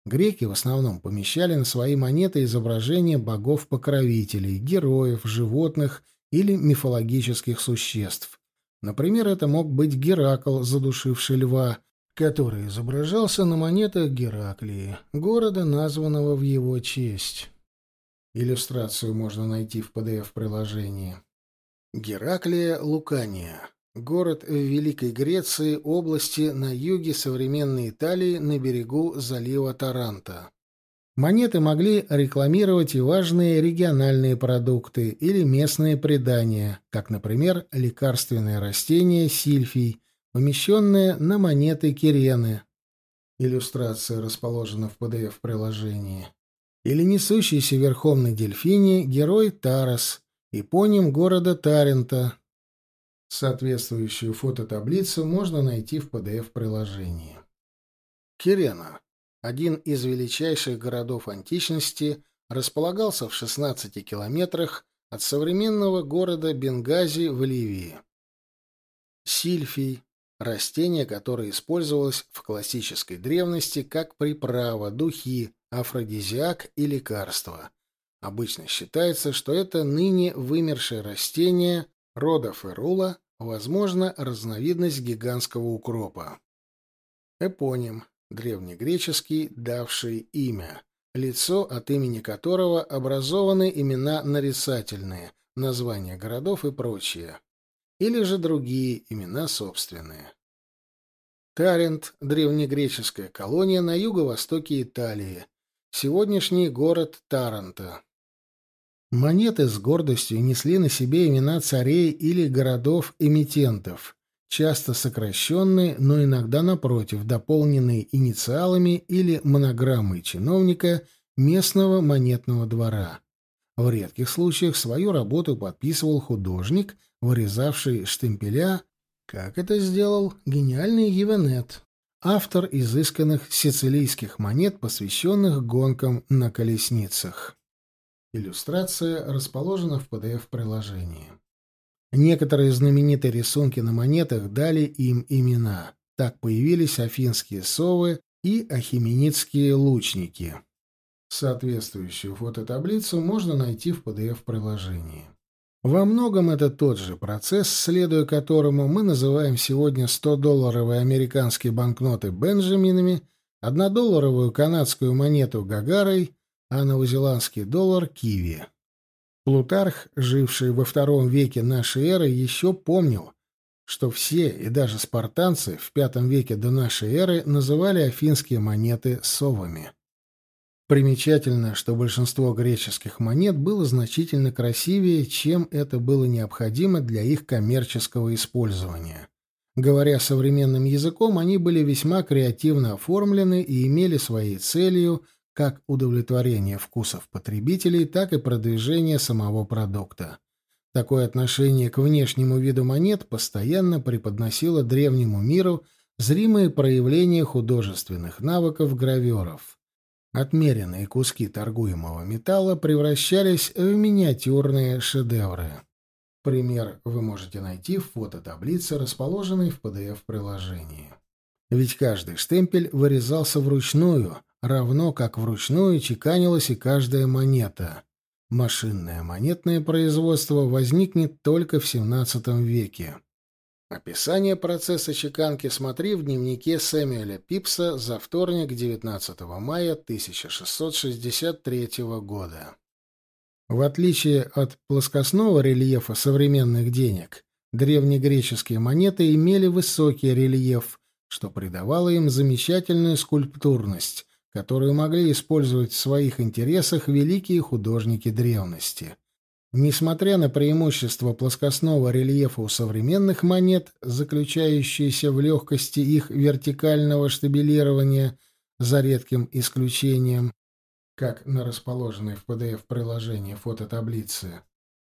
Греки в основном помещали на свои монеты изображения богов-покровителей, героев, животных или мифологических существ. Например, это мог быть Геракл, задушивший льва, который изображался на монетах Гераклии, города, названного в его честь. Иллюстрацию можно найти в PDF-приложении. Гераклия Лукания. Город в Великой Греции, области на юге современной Италии на берегу залива Таранто. Монеты могли рекламировать и важные региональные продукты или местные предания, как, например, лекарственное растение сильфий, помещенные на монеты Кирены. Иллюстрация расположена в PDF-приложении. Или несущийся верхом на дельфине герой Тарас, эпоним города Тарента. Соответствующую фототаблицу можно найти в PDF-приложении. Кирена, один из величайших городов античности, располагался в 16 километрах от современного города Бенгази в Ливии. Сильфий – растение, которое использовалось в классической древности как приправа, духи, афродизиак и лекарство. Обычно считается, что это ныне вымершее растение рода ферула, возможно, разновидность гигантского укропа. Эпоним – древнегреческий, давший имя, лицо, от имени которого образованы имена нарицательные, названия городов и прочее, или же другие имена собственные. Тарент – древнегреческая колония на юго-востоке Италии, сегодняшний город Таранто. Монеты с гордостью несли на себе имена царей или городов-эмитентов, часто сокращенные, но иногда, напротив, дополненные инициалами или монограммой чиновника местного монетного двора. В редких случаях свою работу подписывал художник, вырезавший штемпеля, как это сделал гениальный Евенет, автор изысканных сицилийских монет, посвященных гонкам на колесницах. Иллюстрация расположена в PDF-приложении. Некоторые знаменитые рисунки на монетах дали им имена. Так появились афинские совы и ахименидские лучники. Соответствующую фототаблицу можно найти в PDF-приложении. Во многом это тот же процесс, следуя которому мы называем сегодня 100-долларовые американские банкноты Бенджаминами, 1-долларовую канадскую монету Гагарой, а новозеландский доллар — Киви. Плутарх, живший во втором веке нашей эры, еще помнил, что все, и даже спартанцы, в пятом веке до нашей эры называли афинские монеты совами. Примечательно, что большинство греческих монет было значительно красивее, чем это было необходимо для их коммерческого использования. Говоря современным языком, они были весьма креативно оформлены и имели своей целью – как удовлетворение вкусов потребителей, так и продвижение самого продукта. Такое отношение к внешнему виду монет постоянно преподносило древнему миру зримые проявления художественных навыков граверов. Отмеренные куски торгуемого металла превращались в миниатюрные шедевры. Пример вы можете найти в фототаблице, расположенной в PDF-приложении. Ведь каждый штемпель вырезался вручную, равно как вручную чеканилась и каждая монета. Машинное монетное производство возникнет только в XVII веке. Описание процесса чеканки смотри в дневнике Сэмюэля Пипса за вторник 19 мая 1663 года. В отличие от плоскостного рельефа современных денег, древнегреческие монеты имели высокий рельеф, что придавало им замечательную скульптурность, которую могли использовать в своих интересах великие художники древности. Несмотря на преимущество плоскостного рельефа у современных монет, заключающиеся в легкости их вертикального штабелирования, за редким исключением, как на расположенной в PDF-приложении фототаблице,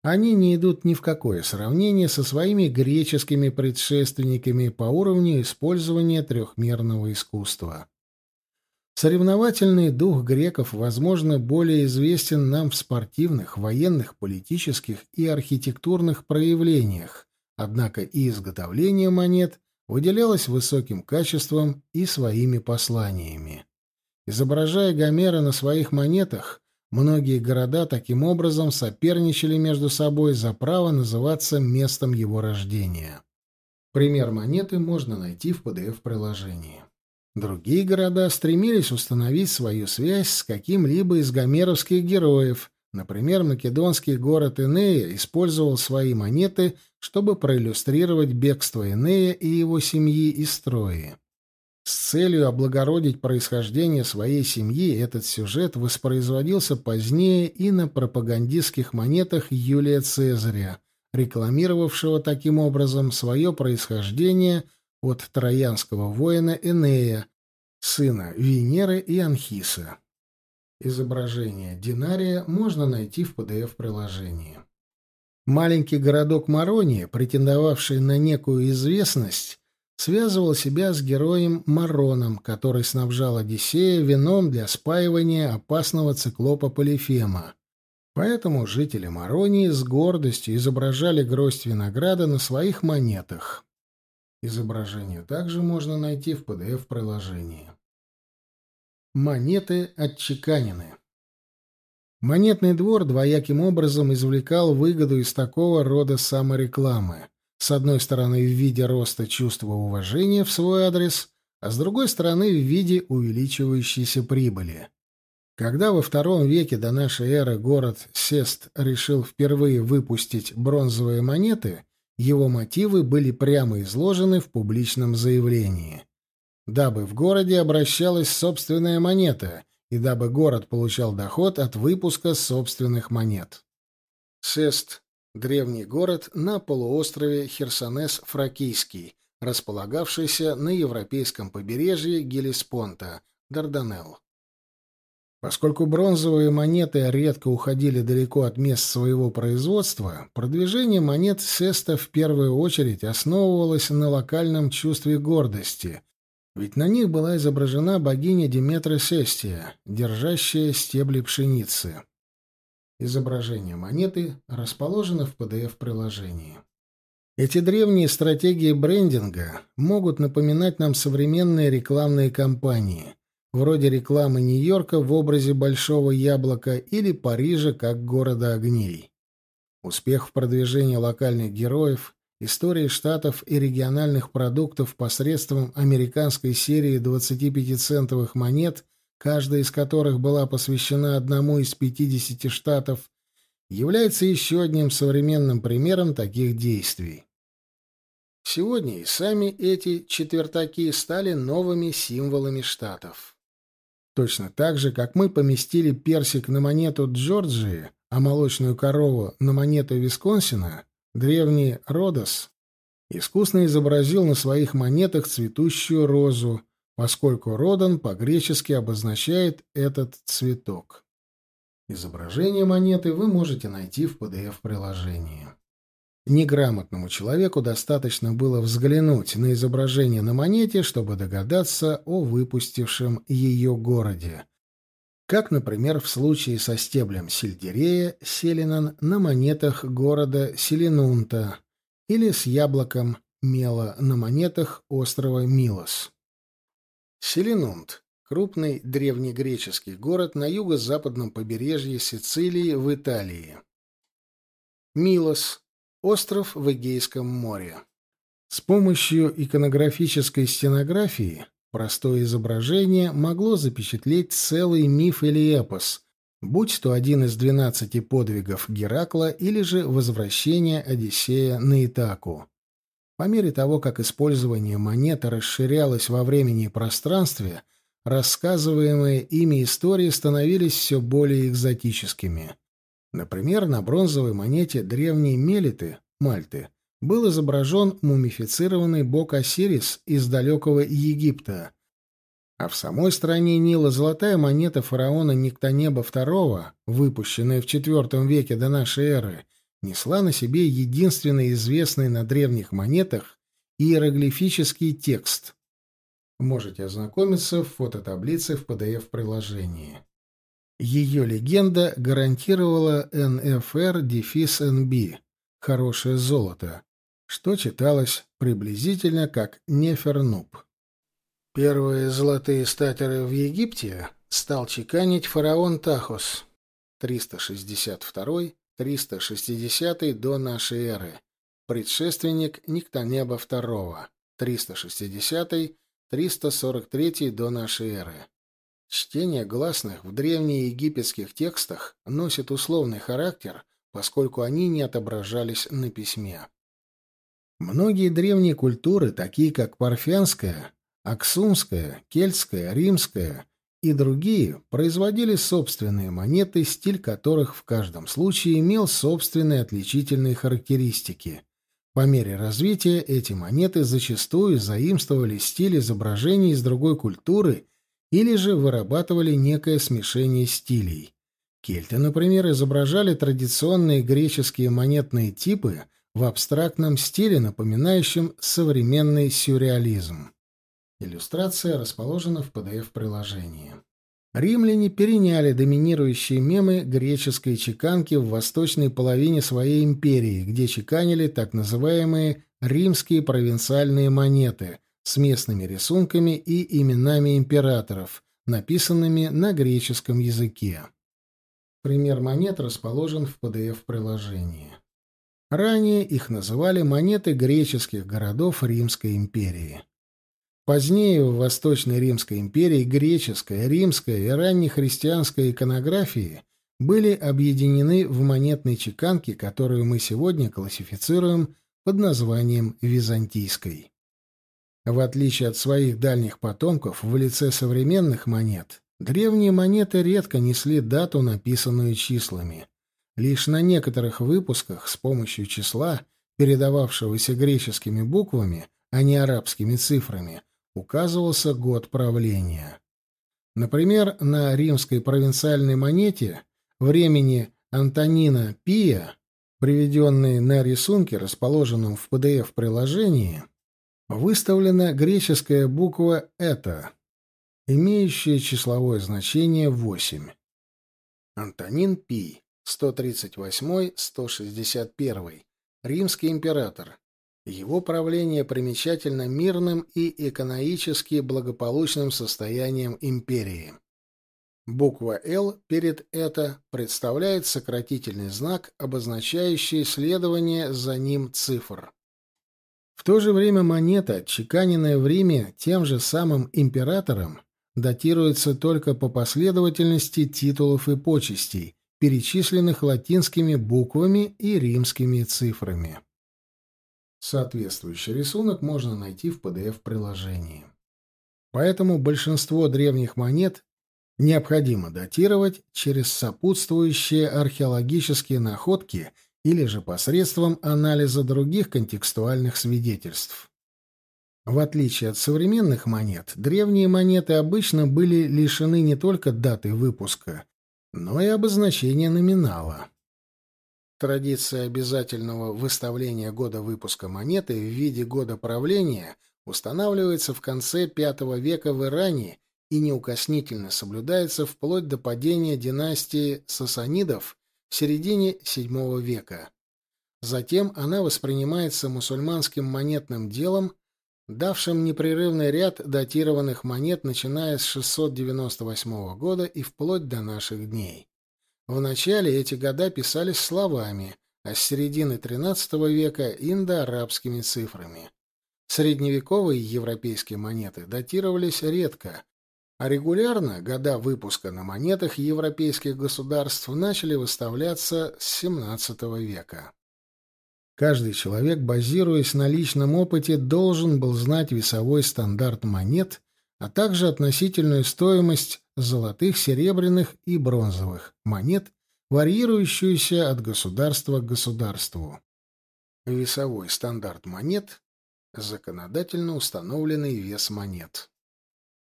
они не идут ни в какое сравнение со своими греческими предшественниками по уровню использования трехмерного искусства. Соревновательный дух греков, возможно, более известен нам в спортивных, военных, политических и архитектурных проявлениях, однако и изготовление монет выделялось высоким качеством и своими посланиями. Изображая Гомера на своих монетах, многие города таким образом соперничали между собой за право называться местом его рождения. Пример монеты можно найти в PDF-приложении. Другие города стремились установить свою связь с каким-либо из гомеровских героев. Например, македонский город Энея использовал свои монеты, чтобы проиллюстрировать бегство Энея и его семьи из Трои. С целью облагородить происхождение своей семьи этот сюжет воспроизводился позднее и на пропагандистских монетах Юлия Цезаря, рекламировавшего таким образом свое происхождение – от троянского воина Энея, сына Венеры и Анхиса. Изображение динария можно найти в PDF-приложении. Маленький городок Марония, претендовавший на некую известность, связывал себя с героем Мароном, который снабжал Одиссея вином для спаивания опасного циклопа Полифема. Поэтому жители Маронии с гордостью изображали гроздь винограда на своих монетах. Изображение также можно найти в PDF-приложении. Монеты отчеканены. Монетный двор двояким образом извлекал выгоду из такого рода саморекламы. С одной стороны, в виде роста чувства уважения в свой адрес, а с другой стороны, в виде увеличивающейся прибыли. Когда во втором веке до нашей эры город Сест решил впервые выпустить бронзовые монеты, его мотивы были прямо изложены в публичном заявлении. Дабы в городе обращалась собственная монета, и дабы город получал доход от выпуска собственных монет. Сест — древний город на полуострове Херсонес-Фракийский, располагавшийся на европейском побережье Гелеспонта, Дарданелл. Поскольку бронзовые монеты редко уходили далеко от мест своего производства, продвижение монет Сеста в первую очередь основывалось на локальном чувстве гордости, ведь на них была изображена богиня Диметра Сестия, держащая стебли пшеницы. Изображение монеты расположено в PDF-приложении. Эти древние стратегии брендинга могут напоминать нам современные рекламные кампании — вроде рекламы Нью-Йорка в образе большого яблока или Парижа как города огней. Успех в продвижении локальных героев, истории штатов и региональных продуктов посредством американской серии 25-центовых монет, каждая из которых была посвящена одному из 50 штатов, является еще одним современным примером таких действий. Сегодня и сами эти четвертаки стали новыми символами штатов. Точно так же, как мы поместили персик на монету Джорджии, а молочную корову на монету Висконсина, древний Родос искусно изобразил на своих монетах цветущую розу, поскольку Родан по-гречески обозначает этот цветок. Изображение монеты вы можете найти в PDF-приложении. Неграмотному человеку достаточно было взглянуть на изображение на монете, чтобы догадаться о выпустившем ее городе. Как, например, в случае со стеблем сельдерея Селинан на монетах города Селинунта или с яблоком мела на монетах острова Милос. Селинунт — крупный древнегреческий город на юго-западном побережье Сицилии в Италии. Милос Остров в Эгейском море. С помощью иконографической стенографии простое изображение могло запечатлеть целый миф или эпос, будь то один из двенадцати подвигов Геракла или же возвращение Одиссея на Итаку. По мере того, как использование монеты расширялось во времени и пространстве, рассказываемые ими истории становились все более экзотическими. Например, на бронзовой монете древней Мелиты, Мальты, был изображен мумифицированный бог Осирис из далекого Египта. А в самой стране Нила золотая монета фараона Никтонеба II, выпущенная в IV веке до нашей эры, несла на себе единственный известный на древних монетах иероглифический текст. Можете ознакомиться в фототаблице в PDF-приложении. Ее легенда гарантировала НФР-НБ «Хорошее золото», что читалось приблизительно как «Нефернуб». Первые золотые статеры в Египте стал чеканить фараон Тахос 362-360 до нашей эры, предшественник Никтонеба II 360-343 до нашей эры. Чтение гласных в древнеегипетских текстах носит условный характер, поскольку они не отображались на письме. Многие древние культуры, такие как парфянская, аксумская, кельтская, римская и другие, производили собственные монеты, стиль которых в каждом случае имел собственные отличительные характеристики. По мере развития эти монеты зачастую заимствовали стиль изображений из другой культуры или же вырабатывали некое смешение стилей. Кельты, например, изображали традиционные греческие монетные типы в абстрактном стиле, напоминающем современный сюрреализм. Иллюстрация расположена в PDF-приложении. Римляне переняли доминирующие мемы греческой чеканки в восточной половине своей империи, где чеканили так называемые римские провинциальные монеты с местными рисунками и именами императоров, написанными на греческом языке. Пример монет расположен в PDF-приложении. Ранее их называли монеты греческих городов Римской империи. Позднее в Восточной Римской империи греческая, римская и раннехристианская иконографии были объединены в монетной чеканке, которую мы сегодня классифицируем под названием византийской. В отличие от своих дальних потомков в лице современных монет, древние монеты редко несли дату, написанную числами. Лишь на некоторых выпусках с помощью числа, передававшегося греческими буквами, а не арабскими цифрами, указывался год правления. Например, на римской провинциальной монете времени Антонина Пия, приведенной на рисунке, расположенном в PDF-приложении, выставлена греческая буква «это», имеющая числовое значение 8. Антонин Пий, 138-161, римский император, его правление примечательно мирным и экономически благополучным состоянием империи. Буква «Л» перед «это» представляет сократительный знак, обозначающий следование за ним цифр. В то же время монета, отчеканенная в Риме тем же самым императором, датируется только по последовательности титулов и почестей, перечисленных латинскими буквами и римскими цифрами. Соответствующий рисунок можно найти в PDF-приложении. Поэтому большинство древних монет необходимо датировать через сопутствующие археологические находки или же посредством анализа других контекстуальных свидетельств. В отличие от современных монет, древние монеты обычно были лишены не только даты выпуска, но и обозначения номинала. Традиция обязательного выставления года выпуска монеты в виде года правления устанавливается в конце V века в Иране и неукоснительно соблюдается вплоть до падения династии сасанидов середине VII века. Затем она воспринимается мусульманским монетным делом, давшим непрерывный ряд датированных монет, начиная с 698 года и вплоть до наших дней. Вначале эти года писались словами, а с середины XIII века — индоарабскими цифрами. Средневековые европейские монеты датировались редко, а регулярно года выпуска на монетах европейских государств начали выставляться с XVII века. Каждый человек, базируясь на личном опыте, должен был знать весовой стандарт монет, а также относительную стоимость золотых, серебряных и бронзовых монет, варьирующуюся от государства к государству. Весовой стандарт монет – законодательно установленный вес монет.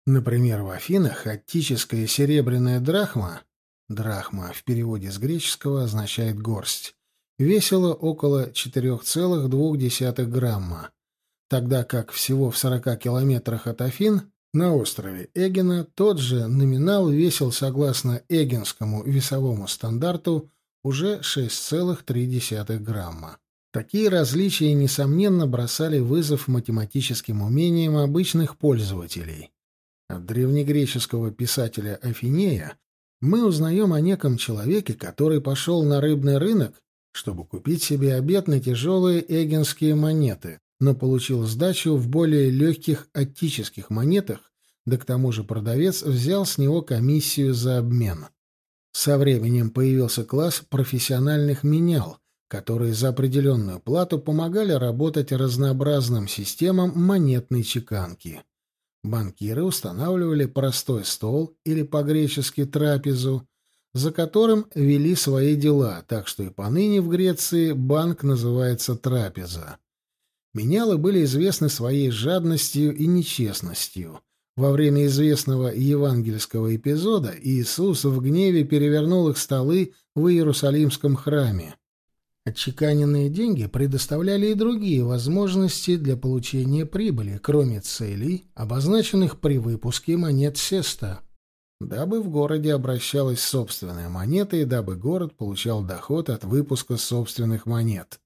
Например, в Афинах аттическая серебряная драхма – драхма в переводе с греческого означает «горсть» – весила около 4,2 грамма, тогда как всего в 40 километрах от Афин на острове Эгена тот же номинал весил, согласно эгенскому весовому стандарту, уже 6,3 грамма. Такие различия, несомненно, бросали вызов математическим умениям обычных пользователей. От древнегреческого писателя Афинея мы узнаем о неком человеке, который пошел на рыбный рынок, чтобы купить себе обед на тяжелые эгенские монеты, но получил сдачу в более легких оттических монетах, да к тому же продавец взял с него комиссию за обмен. Со временем появился класс профессиональных менял, которые за определенную плату помогали работать разнообразным системам монетной чеканки. Банкиры устанавливали простой стол или по-гречески трапезу, за которым вели свои дела, так что и поныне в Греции банк называется трапеза. Менялы были известны своей жадностью и нечестностью. во время известного евангельского эпизода Иисус в гневе перевернул их столы в Иерусалимском храме. Отчеканенные деньги предоставляли и другие возможности для получения прибыли, кроме целей, обозначенных при выпуске монет Сеста, дабы в городе обращалась собственная монета и дабы город получал доход от выпуска собственных монет.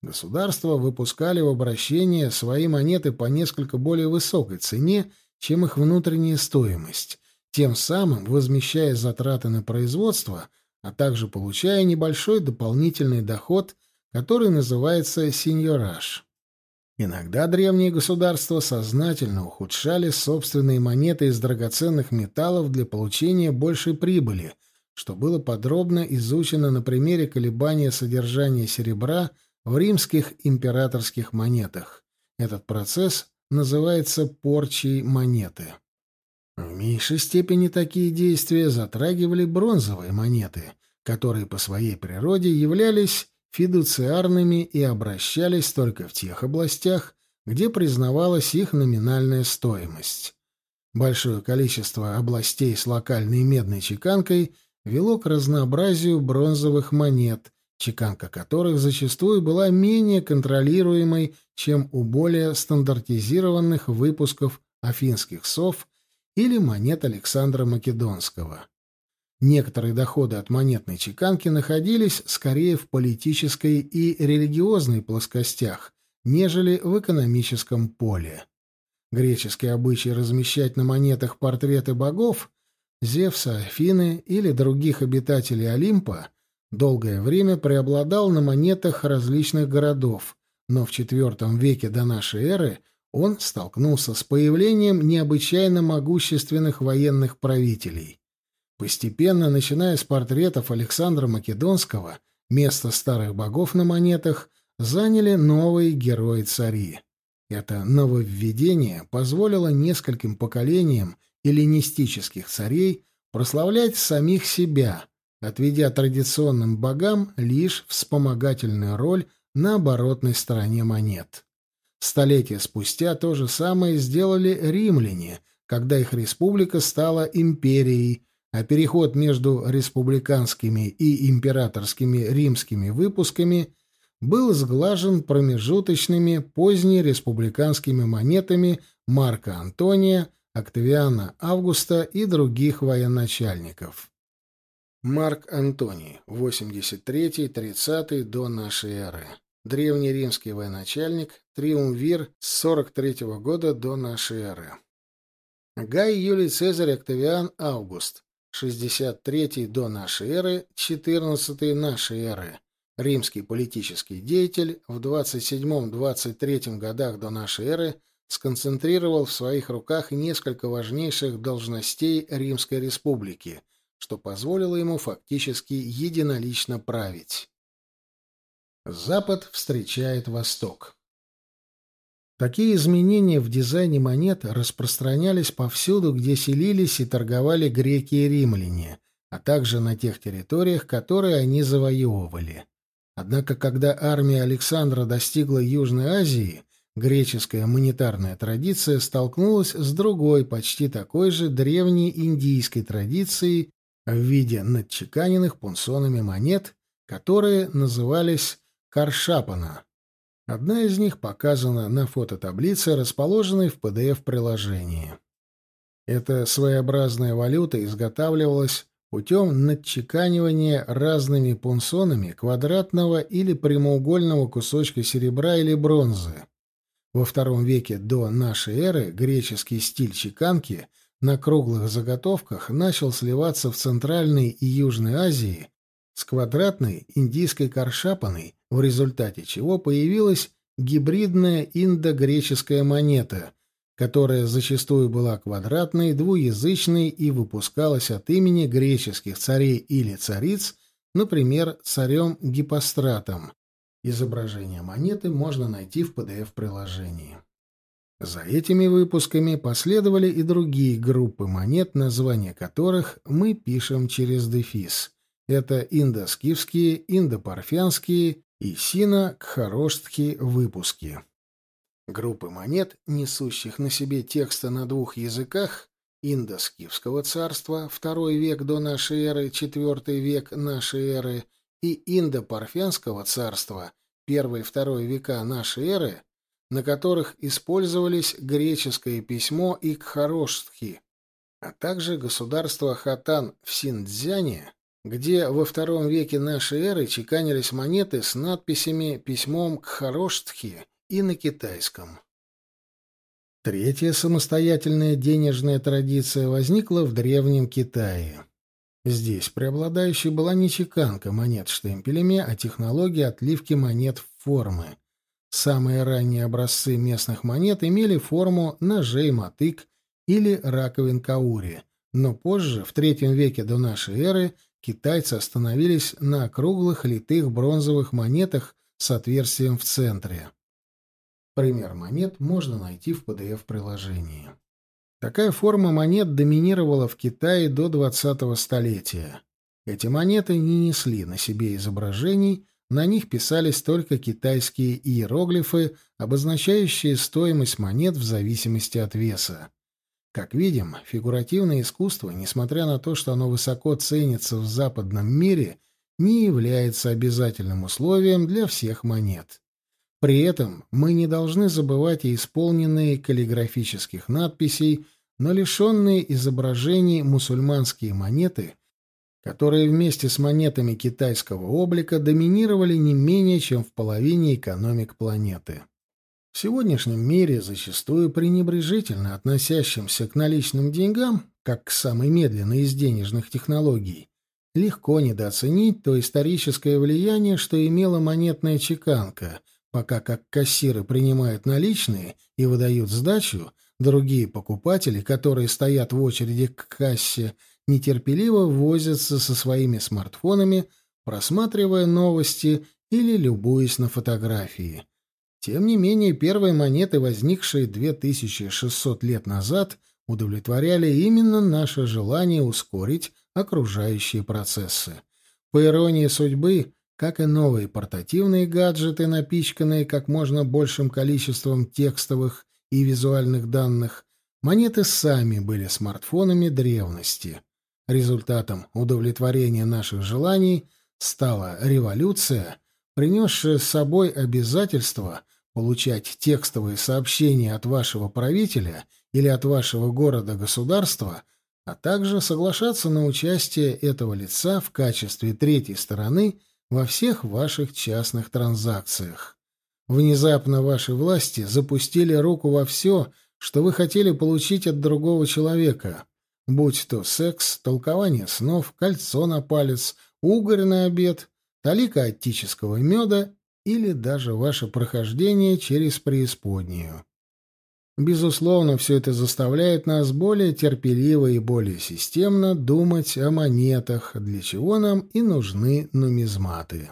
Государства выпускали в обращение свои монеты по несколько более высокой цене, чем их внутренняя стоимость, тем самым возмещая затраты на производство – а также получая небольшой дополнительный доход, который называется сеньораж. Иногда древние государства сознательно ухудшали собственные монеты из драгоценных металлов для получения большей прибыли, что было подробно изучено на примере колебания содержания серебра в римских императорских монетах. Этот процесс называется порчей монеты. В меньшей степени такие действия затрагивали бронзовые монеты, которые по своей природе являлись фидуциарными и обращались только в тех областях, где признавалась их номинальная стоимость. Большое количество областей с локальной медной чеканкой вело к разнообразию бронзовых монет, чеканка которых зачастую была менее контролируемой, чем у более стандартизированных выпусков афинских сов или монет Александра Македонского. Некоторые доходы от монетной чеканки находились скорее в политической и религиозной плоскостях, нежели в экономическом поле. Греческий обычай размещать на монетах портреты богов, Зевса, Афины или других обитателей Олимпа, долгое время преобладал на монетах различных городов, но в IV веке до нашей эры – он столкнулся с появлением необычайно могущественных военных правителей. Постепенно, начиная с портретов Александра Македонского, место старых богов на монетах заняли новые герои-цари. Это нововведение позволило нескольким поколениям эллинистических царей прославлять самих себя, отведя традиционным богам лишь вспомогательную роль на оборотной стороне монет. Столетия спустя то же самое сделали римляне, когда их республика стала империей, а переход между республиканскими и императорскими римскими выпусками был сглажен промежуточными позднереспубликанскими монетами Марка Антония, Октавиана Августа и других военачальников. Марк Антоний, 83-30 до нашей эры древний римский военачальник, триумвир с 43 -го года до нашей эры. Гай Юлий Цезарь Октавиан Август, 63 до нашей эры, 14 нашей эры. Римский политический деятель в 27-23 годах до нашей эры сконцентрировал в своих руках несколько важнейших должностей Римской республики, что позволило ему фактически единолично править. Запад встречает Восток. Такие изменения в дизайне монет распространялись повсюду, где селились и торговали греки и римляне, а также на тех территориях, которые они завоевывали. Однако, когда армия Александра достигла Южной Азии, греческая монетарная традиция столкнулась с другой, почти такой же древней индийской традицией в виде надчеканенных пунсонами монет, которые назывались Каршапана. Одна из них показана на фототаблице, расположенной в PDF-приложении. Эта своеобразная валюта изготавливалась путем надчеканивания разными пунсонами квадратного или прямоугольного кусочка серебра или бронзы. Во втором веке до нашей эры греческий стиль чеканки на круглых заготовках начал сливаться в Центральной и Южной Азии с квадратной индийской каршапаной, в результате чего появилась гибридная индогреческая монета, которая зачастую была квадратной, двуязычной и выпускалась от имени греческих царей или цариц, например, царем Гиппостратом. Изображение монеты можно найти в PDF-приложении. За этими выпусками последовали и другие группы монет, названия которых мы пишем через дефис. Это индоскифские, индопарфянские и сино-кхароштские выпуски. Группы монет, несущих на себе тексты на двух языках, Индоскифского царства, второй век до нашей эры, четвертый век нашей эры, и Индо-Парфянского царства, второй века нашей эры, на которых использовались греческое письмо и кхароштхи, а также государство Хатан в Синдзяне, где во втором веке нашей эры чеканились монеты с надписями письмом кхароштхи и на китайском. Третья самостоятельная денежная традиция возникла в Древнем Китае. Здесь преобладающей была не чеканка монет штемпелями, а технология отливки монет в формы. Самые ранние образцы местных монет имели форму ножей мотык или раковин каури, но позже, в третьем веке до нашей эры, китайцы остановились на круглых литых бронзовых монетах с отверстием в центре. Пример монет можно найти в PDF-приложении. Такая форма монет доминировала в Китае до 20-го столетия. Эти монеты не несли на себе изображений, на них писались только китайские иероглифы, обозначающие стоимость монет в зависимости от веса. Как видим, фигуративное искусство, несмотря на то, что оно высоко ценится в западном мире, не является обязательным условием для всех монет. При этом мы не должны забывать и исполненные каллиграфических надписей, но лишенные изображений мусульманские монеты, которые вместе с монетами китайского облика доминировали не менее чем в половине экономик планеты. В сегодняшнем мире, зачастую пренебрежительно относящимся к наличным деньгам, как к самой медленной из денежных технологий, легко недооценить то историческое влияние, что имела монетная чеканка – пока как кассиры принимают наличные и выдают сдачу, другие покупатели, которые стоят в очереди к кассе, нетерпеливо возятся со своими смартфонами, просматривая новости или любуясь на фотографии. Тем не менее, первые монеты, возникшие 2600 лет назад, удовлетворяли именно наше желание ускорить окружающие процессы. По иронии судьбы, как и новые портативные гаджеты, напичканные как можно большим количеством текстовых и визуальных данных, монеты сами были смартфонами древности. Результатом удовлетворения наших желаний стала революция, принесшая с собой обязательство получать текстовые сообщения от вашего правителя или от вашего города-государства, а также соглашаться на участие этого лица в качестве третьей стороны – во всех ваших частных транзакциях. Внезапно ваши власти запустили руку во все, что вы хотели получить от другого человека, будь то секс, толкование снов, кольцо на палец, угорь на обед, талика оттического меда или даже ваше прохождение через преисподнюю. Безусловно, все это заставляет нас более терпеливо и более системно думать о монетах, для чего нам и нужны нумизматы.